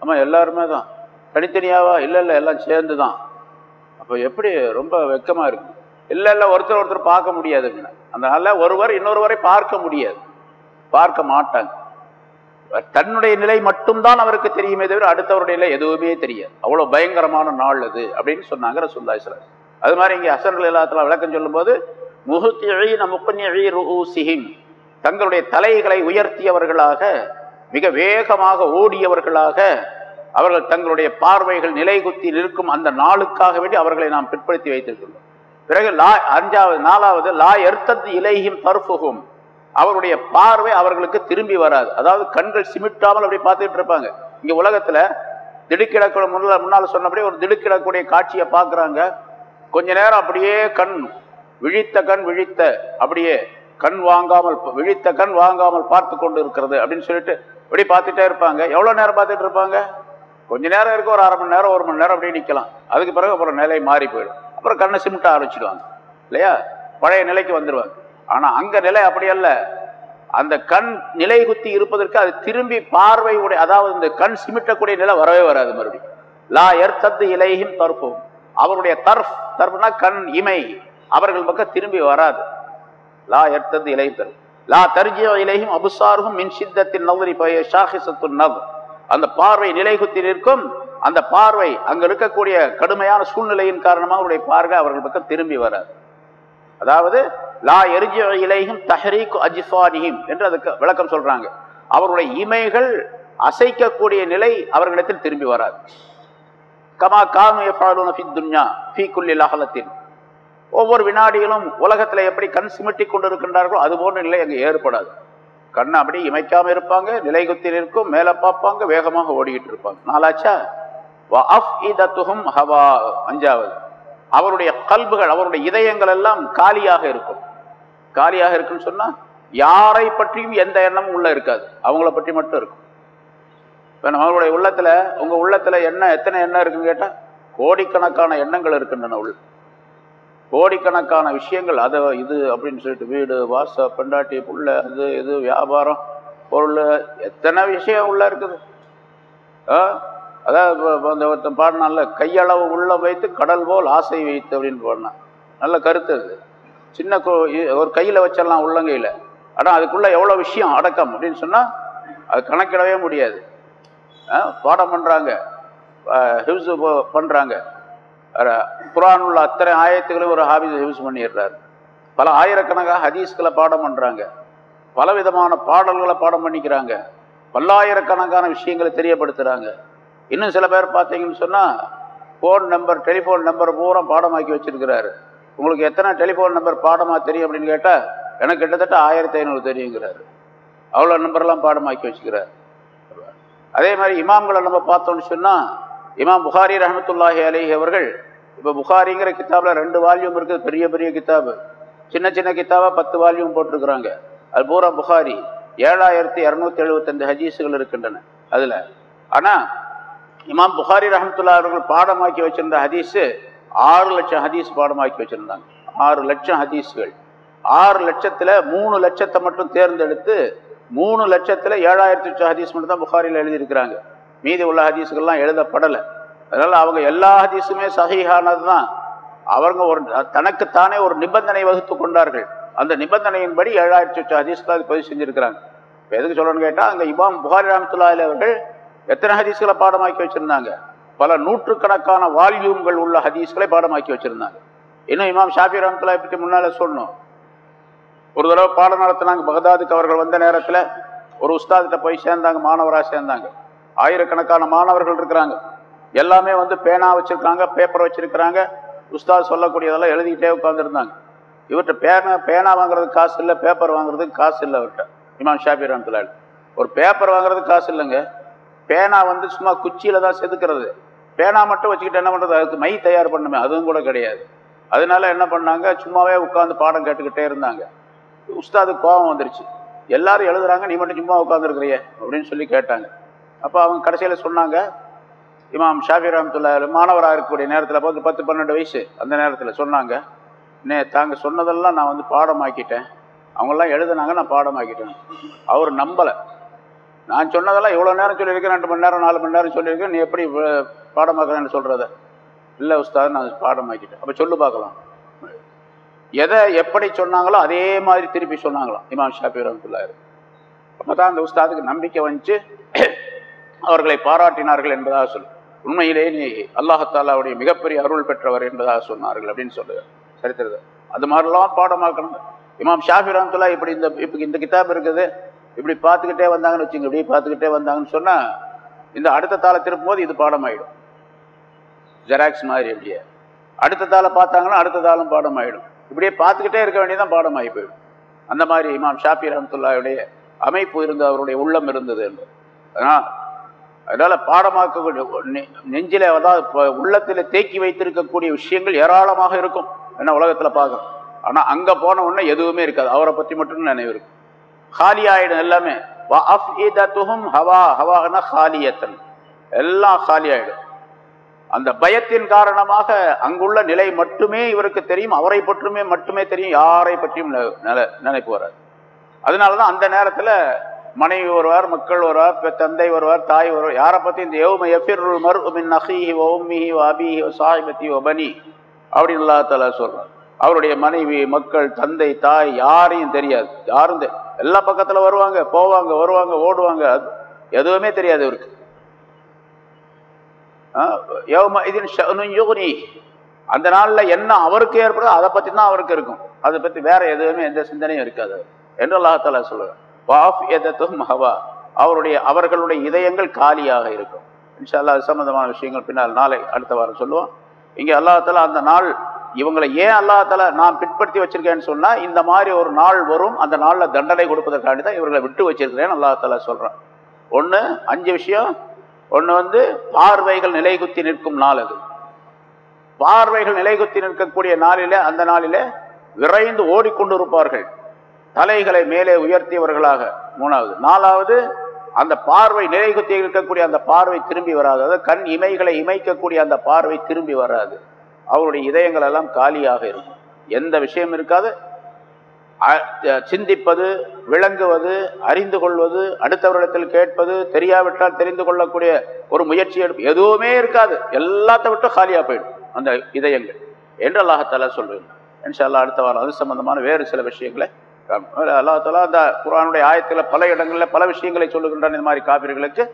ஆமாம் எல்லாருமே தான். தனித்தனியாவா? இல்லை இல்லை எல்லாம் சேர்ந்து தான் அப்போ எப்படி? ரொம்ப வெக்கமாக இருக்கு. இல்லை இல்லை ஒருத்தர் ஒருத்தர் பார்க்க முடியாதுங்க. அதனால ஒருவர் இன்னொருவரை பார்க்க முடியாது. பார்க்க மாட்டாங்க. தன்னுடைய நிலை மட்டும்தான் அவருக்கு தெரியுமே தவிர அடுத்தவருடைய நிலை எதுவுமே தெரியாது. அவ்வளோ பயங்கரமான நாள் அது அப்படின்னு சொன்னாங்க ரசூல்லா இஸ்லாம் அது மாதிரி இங்கே அசர்கள் எல்லாத்துல விளக்கம் சொல்லும்போது முகுத்திழீன முக்கன்யழி ருசிஹிம் தங்களுடைய தலைகளை உயர்த்தியவர்களாக மிக வேகமாக ஓடியவர்களாக அவர்கள் தங்களுடைய பார்வைகள் நிலைகுத்தி நிற்கும் அந்த நாளுக்காக வேண்டி அவர்களை நாம் பிற்படுத்தி வைத்திருக்கிறோம் பிறகு லா அஞ்சாவது நாலாவது லா எர்த்தத் இலையும் தர்ஃபுகும் அவருடைய பார்வை அவர்களுக்கு திரும்பி வராது. அதாவது கண்கள் சிமிட்டாமல் அப்படி பார்த்துட்டு இருப்பாங்க. இங்கே உலகத்தில் திடுக்கிடக்கூடிய முன்னால் முன்னால் சொன்னபடி ஒரு திடுக்கிடக்கூடிய காட்சியை பார்க்குறாங்க. கொஞ்ச நேரம் அப்படியே கண் விழித்த கண் விழித்த அப்படியே கண் வாங்காமல் விழித்த கண் வாங்காமல் பார்த்து கொண்டு இருக்கிறது அப்படின்னு சொல்லிட்டு இப்படி பார்த்துட்டே இருப்பாங்க. எவ்வளோ நேரம் பார்த்துட்டு இருப்பாங்க? கொஞ்ச நேரம் இருக்க ஒரு அரை மணி நேரம் ஒரு மணி நேரம் அப்படியே நிற்கலாம் அதுக்கு பிறகு அப்புறம் நிலை மாறி போயிடும். அப்புறம் கண்ணை சிமிட்ட ஆரம்பிச்சிடுவாங்க. இல்லையா? பழைய நிலைக்கு வந்துடுவாங்க ஆனால் அங்கே நிலை அப்படி அல்ல. அந்த கண் நிலை குத்தி இருப்பதற்கு அது திரும்பி பார்வை உடைய அதாவது இந்த கண் சிமிட்டக்கூடிய நிலை வரவே வராது மறுபடியும். லா எர்த்தத்து இலையும் தர்ப்பும் அவருடைய தர்ஃப் தர்ஃப்னா கண் இமை. அவர்கள் பக்கம் திரும்பி வராது. லா எர்த்தது இலை தரும் லா தர்ஜிய இலையும் அபுசாருகும் மின் சித்தத்தின் நவரி பய ஷாஹிசத்து நவ் அந்த பார்வை நிலை குத்தி நிற்கும். அந்த பார்வை அங்க இருக்கக்கூடிய கடுமையான சூழ்நிலையின் காரணமாக அவருடைய பார்வை அவர்கள் பக்கம் திரும்பி வராது. அதாவது லா எரிஜிய இலையும் தஹரீக் அஜிஃபானியும் என்று அதுக்கு விளக்கம் சொல்றாங்க. அவருடைய இமைகள் அசைக்கக்கூடிய நிலை அவர்களிடத்தில் திரும்பி வராது. கமா கானு எஃபாலூன ஃபி துன்யா ஃபி குல்லி லஹலத்தின். ஒவ்வொரு வினாடிகளும் உலகத்தில் எப்படி கண் சிமிட்டி கொண்டு இருக்கின்றார்களோ அது போன்ற நிலை அங்கே ஏற்படாது. கண் அப்படி இமைக்காமல் இருப்பாங்க நிலை குத்தில் இருக்கும் மேலே பார்ப்பாங்க வேகமாக ஓடிக்கிட்டு இருப்பாங்க. நாலாச்சா இதத்துகும் ஹவா. அஞ்சாவது. அவருடைய கல்புகள் அவருடைய இதயங்கள் எல்லாம் காலியாக இருக்கும். காலியாக இருக்குன்னு சொன்னால் யாரை பற்றியும் எந்த எண்ணமும் உள்ள இருக்காது. அவங்கள பற்றி மட்டும் இருக்கும். இப்போ நம்மளுடைய உள்ளத்தில் உங்கள் உள்ளத்தில் என்ன எத்தனை எண்ணம் இருக்குன்னு கேட்டால் கோடிக்கணக்கான எண்ணங்கள் இருக்கின்றன உள்ள கோடிக்கணக்கான விஷயங்கள் அதை இது அப்படின்னு சொல்லிட்டு வீடு வாச பெண்டாட்டி புள்ள அது இது வியாபாரம் பொருள் எத்தனை விஷயம் உள்ள இருக்குது. ஆ? அதாவது அந்த ஒருத்தன் பாடினால கையளவு உள்ள வைத்து கடல் போல் ஆசை வைத்து அப்படின்னு பாடினான் நல்ல கருத்து அது. சின்ன ஒரு கையில் வச்சிடலாம் உள்ளங்கையில். ஆனால் அதுக்குள்ளே எவ்வளோ விஷயம் அடக்கம் அப்படின்னு சொன்னால் அது கணக்கிடவே முடியாது. பாடம் பண்ணுறாங்க ஹிவ்ஸ் பண்ணுறாங்க குரான் உள்ள அத்தனை ஆயத்துகளையும் ஒரு ஹாபிஸ் ஹிவ்ஸ் பண்ணிடுறாரு. பல ஆயிரக்கணக்காக ஹதீஸ்களை பாடம் பண்ணுறாங்க பல விதமான பாடல்களை பாடம் பண்ணிக்கிறாங்க. பல்லாயிரக்கணக்கான விஷயங்களை தெரியப்படுத்துகிறாங்க இன்னும் சில பேர் பார்த்தீங்கன்னு சொன்னால் ஃபோன் நம்பர் டெலிஃபோன் நம்பர் பூரா பாடமாக்கி வச்சிருக்கிறாரு. உங்களுக்கு எத்தனை டெலிஃபோன் நம்பர் பாடமாக தெரியும் அப்படின்னு கேட்டால் எனக்கு கிட்டத்தட்ட ஆயிரத்தி ஐநூறு தெரியுங்கிறாரு. அவ்வளோ நம்பர்லாம் பாடமாக்கி வச்சுக்கிறார். அதே மாதிரி இமாம்களை நம்ம பார்த்தோம்னு சொன்னால் இமாம் புகாரி ரஹமத்துல்லாஹி அலிஹி அவர்கள் இப்போ புகாரிங்கிற கித்தாபில் ரெண்டு வால்யூம் இருக்குது பெரிய பெரிய கித்தாபு. சின்ன சின்ன கித்தாபாக பத்து வால்யூம் போட்டிருக்கிறாங்க. அது பூரா புகாரி. ஏழாயிரத்தி இரநூத்தி எழுபத்தஞ்சு ஹதீஸுகள் இருக்கின்றன அதில். ஆனால் இமாம் புகாரி ரஹமத்துல்லா அவர்கள் பாடமாக்கி வச்சிருந்த ஹதீஸு ஆறு லட்சம் ஹதீஸ் பாடமாக்கி வச்சுருந்தாங்க. ஆறு லட்சம் ஹதீஸ்கள். ஆறு லட்சத்தில் மூணு லட்சத்தை மட்டும் தேர்ந்தெடுத்து மூணு லட்சத்தில் ஏழாயிரத்தி லட்சம் ஹதீஸ் மட்டும் தான் புகாரியில் எழுதியிருக்கிறாங்க. மீதி உள்ள ஹதீஸுகள்லாம் எழுதப்படலை. அதனால் அவங்க எல்லா ஹதீஸுமே சகிஹானது தான் அவங்க ஒரு தனக்குத்தானே ஒரு நிபந்தனை வகுத்து கொண்டார்கள். அந்த நிபந்தனையின்படி ஏழாயிரத்தி லட்சம் ஹதீஸ்கள் தான் பதிவு செஞ்சுருக்கிறாங்க. இப்போ எதுக்கு சொல்லணும்னு கேட்டால் அங்கே இமாம் புகாரி ரஹமத்துல்லாஹி அவர்கள் எத்தனை ஹதீஸ்களை பாடமாக்கி வச்சுருந்தாங்க? பல நூற்றுக்கணக்கான வால்யூம்கள் உள்ள ஹதீஸ்களை பாடமாக்கி வச்சுருந்தாங்க. இன்னும் இமாம் ஷாஃபி ரஹமத்துல்லாஹி பற்றி முன்னால் சொல்லணும்? ஒரு தடவை பாடம் நடத்தினாங்க பகதாதுக்கு அவர்கள் வந்த நேரத்தில் ஒரு உஸ்தாதிட்ட போய் சேர்ந்தாங்க மாணவராக சேர்ந்தாங்க. ஆயிரக்கணக்கான மாணவர்கள் இருக்கிறாங்க. எல்லாமே வந்து பேனா வச்சுருக்காங்க பேப்பர் வச்சுருக்கிறாங்க. உஸ்தாத் சொல்லக்கூடியதெல்லாம் எழுதிக்கிட்டே உட்காந்துருந்தாங்க இவர்கிட்ட பேனா பேனா வாங்குறதுக்கு காசு இல்லை பேப்பர் வாங்குறதுக்கு காசு இல்லை அவர்கிட்ட இமாம் ஷாஃபி ரஹமத்துல்லாஹி. ஒரு பேப்பர் வாங்குறதுக்கு காசு இல்லைங்க. பேனா வந்து சும்மா குச்சியில் தான் செதுக்கிறது. பேனா மட்டும் வச்சுக்கிட்டு என்ன பண்ணுறது அதுக்கு மை தயார் பண்ணுமே. அதுவும் கூட கிடையாது. அதனால என்ன பண்ணாங்க? சும்மாவே உட்காந்து பாடம் கேட்டுக்கிட்டே இருந்தாங்க. உஸ்தாது கோபம் வந்துருச்சு. எல்லாரும் எழுதுறாங்க நீ மட்டும் சும்மா உட்காந்துருக்கிறிய அப்படின்னு சொல்லி கேட்டாங்க. அப்போ அவங்க கடைசியில் சொன்னாங்க இமாம் ஷாஃபி ரஹமத்துல்லா மாணவராக இருக்கக்கூடிய நேரத்தில் பார்த்து பத்து பன்னெண்டு வயசு. அந்த நேரத்தில் சொன்னாங்க நே தாங்க சொன்னதெல்லாம் நான் வந்து பாடமாக்கிட்டேன். அவங்கெல்லாம் எழுதுனாங்க நான் பாடமாக்கிட்டேன். அவர் நம்பலை. நான் சொன்னதெல்லாம் இவ்வளோ நேரம் சொல்லியிருக்கேன் ரெண்டு மணி நேரம் நாலு மணி நேரம் சொல்லியிருக்கேன் நீ எப்படி பாடமாக்குறேன்னு சொல்கிறத இல்லை உஸ்தாது நான் பாடமாக்கிட்டேன். அப்போ சொல்லு பார்க்கலாம். எதை எப்படி சொன்னாங்களோ அதே மாதிரி திருப்பி சொன்னாங்களாம் இமாம் ஷாஃபி ரஹமத்துல்லாரு அப்பதான் அந்த உஸ்தாதுக்கு நம்பிக்கை வந்துச்சு. அவர்களை பாராட்டினார்கள் என்பதாக சொல் உண்மையிலே நீ அல்லாஹத்தாலாவுடைய மிகப்பெரிய அருள் பெற்றவர் என்பதாக சொன்னார்கள் அப்படின்னு சொல்லுங்க சரித்திரத்தை. அது மாதிரிலாம் பாடமாக்கணும். இமாம் ஷாஃபி ரஹமத்துல்லா இப்படி இந்த இப்போ இந்த கிதாப் இருக்குது. இப்படி பார்த்துக்கிட்டே வந்தாங்கன்னு வச்சுங்க இப்படி பார்த்துக்கிட்டே வந்தாங்கன்னு சொன்னா இந்த அடுத்த தாளை திருப்பும் போது இது பாடமாயிடும். ஜெராக்ஸ் மாதிரி அப்படியே அடுத்த தாளை பார்த்தாங்கன்னா அடுத்த தாளும் பாடமாயிடும். இப்படியே பார்த்துக்கிட்டே இருக்க வேண்டியதான் பாடமாகி போயிடும். அந்த மாதிரி இமாம் ஷாபி ரஹமத்துல்லாவுடைய அமைப்பு இருந்து அவருடைய உள்ளம் இருந்தது என்று. அதனால் அதனால பாடமாக்கக்கூடிய நெஞ்சில் நெஞ்சில அதாவது உள்ளத்தில் உள்ளத்துல தேக்கி வைத்திருக்கக்கூடிய விஷயங்கள் ஏராளமாக இருக்கும். என்ன உலகத்துல பார்க்கணும். ஆனா அங்க போன உடனே எதுவுமே இருக்காது. அவரை பத்தி மட்டும் நினைவு இருக்கும். காலி ஆயிடும் எல்லாமே வஅஃஇதத்துஹும் ஹவா ஹவானா காலியத்தன். எல்லாம் காலி ஆயிடும் அந்த பயத்தின் காரணமாக அங்குள்ள நிலை மட்டுமே இவருக்கு தெரியும் அவரை பற்றுமே மட்டுமே தெரியும் யாரை பற்றியும் நெ- நில- நினைப்பு வராது. அதனாலதான் அந்த நேரத்துல மனைவி வருவார் மக்கள் வருவார் தந்தை வருவார் தாய் வருவார் யாரை பத்தி இந்த யௌம எஃபிர் மர் மின் அஹீஹி ஓமிஹி உம்மிஹி வ அபீஹி வ சாஹிபத்தி பனி அப்படின்னு அல்லாஹ் தஆலா சொல்றார் அவருடைய மனைவி மக்கள் தந்தை தாய் யாரையும் தெரியாது. யாரும் எல்லா பக்கத்துல வருவாங்க போவாங்க வருவாங்க ஓடுவாங்க. அது எதுவுமே தெரியாது அவருக்கு. யௌம அந்த நாள்ல என்ன அவருக்கு ஏற்படுதோ அதை பற்றி தான் அவருக்கு இருக்கும். அதை பத்தி வேற எதுவுமே எந்த சிந்தனையும் இருக்காது. என்று அல்லாஹால சொல்லுவேன். ஹவா அவருடைய அவர்களுடைய இதயங்கள் காலியாக இருக்கும். இன்ஷா அல்லாஹ் சம்பந்தமான விஷயங்கள் பின்னால் நாளை அடுத்த வாரம் சொல்லுவோம். இங்க அல்லாஹால அந்த நாள் இவங்களை ஏன் அல்லாஹால நான் பிற்படுத்தி வச்சிருக்கேன்னு சொன்னா இந்த மாதிரி ஒரு நாள் வரும் அந்த நாள்ல தண்டனை கொடுப்பதற்காண்டி தான் இவர்களை விட்டு வச்சிருக்கிறேன்னு அல்லாஹால சொல்றான். ஒன்று அஞ்சு விஷயம். ஒன்று வந்து பார்வைகள் நிலைகுத்தி நிற்கும் நாள் அது. பார்வைகள் நிலைகுத்தி நிற்கக்கூடிய நாளிலே அந்த நாளிலே விரைந்து ஓடிக்கொண்டிருப்பார்கள். தலைகளை மேலே உயர்த்தியவர்களாக. மூணாவது. நாலாவது அந்த பார்வை நிலைகுத்தி இருக்கக்கூடிய அந்த பார்வை திரும்பி வராது. அதாவது கண் இமைகளை இமைக்கக்கூடிய அந்த பார்வை திரும்பி வராது. அவருடைய இதயங்கள் எல்லாம் காலியாக இருக்கும். எந்த விஷயம் இருக்காது. சிந்திப்பது விளங்குவது அறிந்து கொள்வது அடுத்தவரிடத்தில் கேட்பது தெரியாவிட்டால் தெரிந்து கொள்ளக்கூடிய ஒரு முயற்சி எடுப்பு எதுவுமே இருக்காது. எல்லாத்த விட்டும் காலியாக போயிடும் அந்த இதயங்கள் என்று அல்லாஹால சொல்றேன். இன்ஷால்லா அடுத்த வாரம் அது சம்பந்தமான வேறு சில விஷயங்களை அல்லாஹால அந்த குரானுடைய ஆயத்தில் பல இடங்களில் பல விஷயங்களை சொல்லுகின்றான் இந்த மாதிரி காபிர்களுக்கு.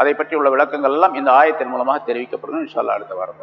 அதை பற்றி உள்ள விளக்கங்கள் எல்லாம் இந்த ஆயத்தின் மூலமாக தெரிவிக்கப்படும் இன்ஷால்லா அடுத்த வாரம்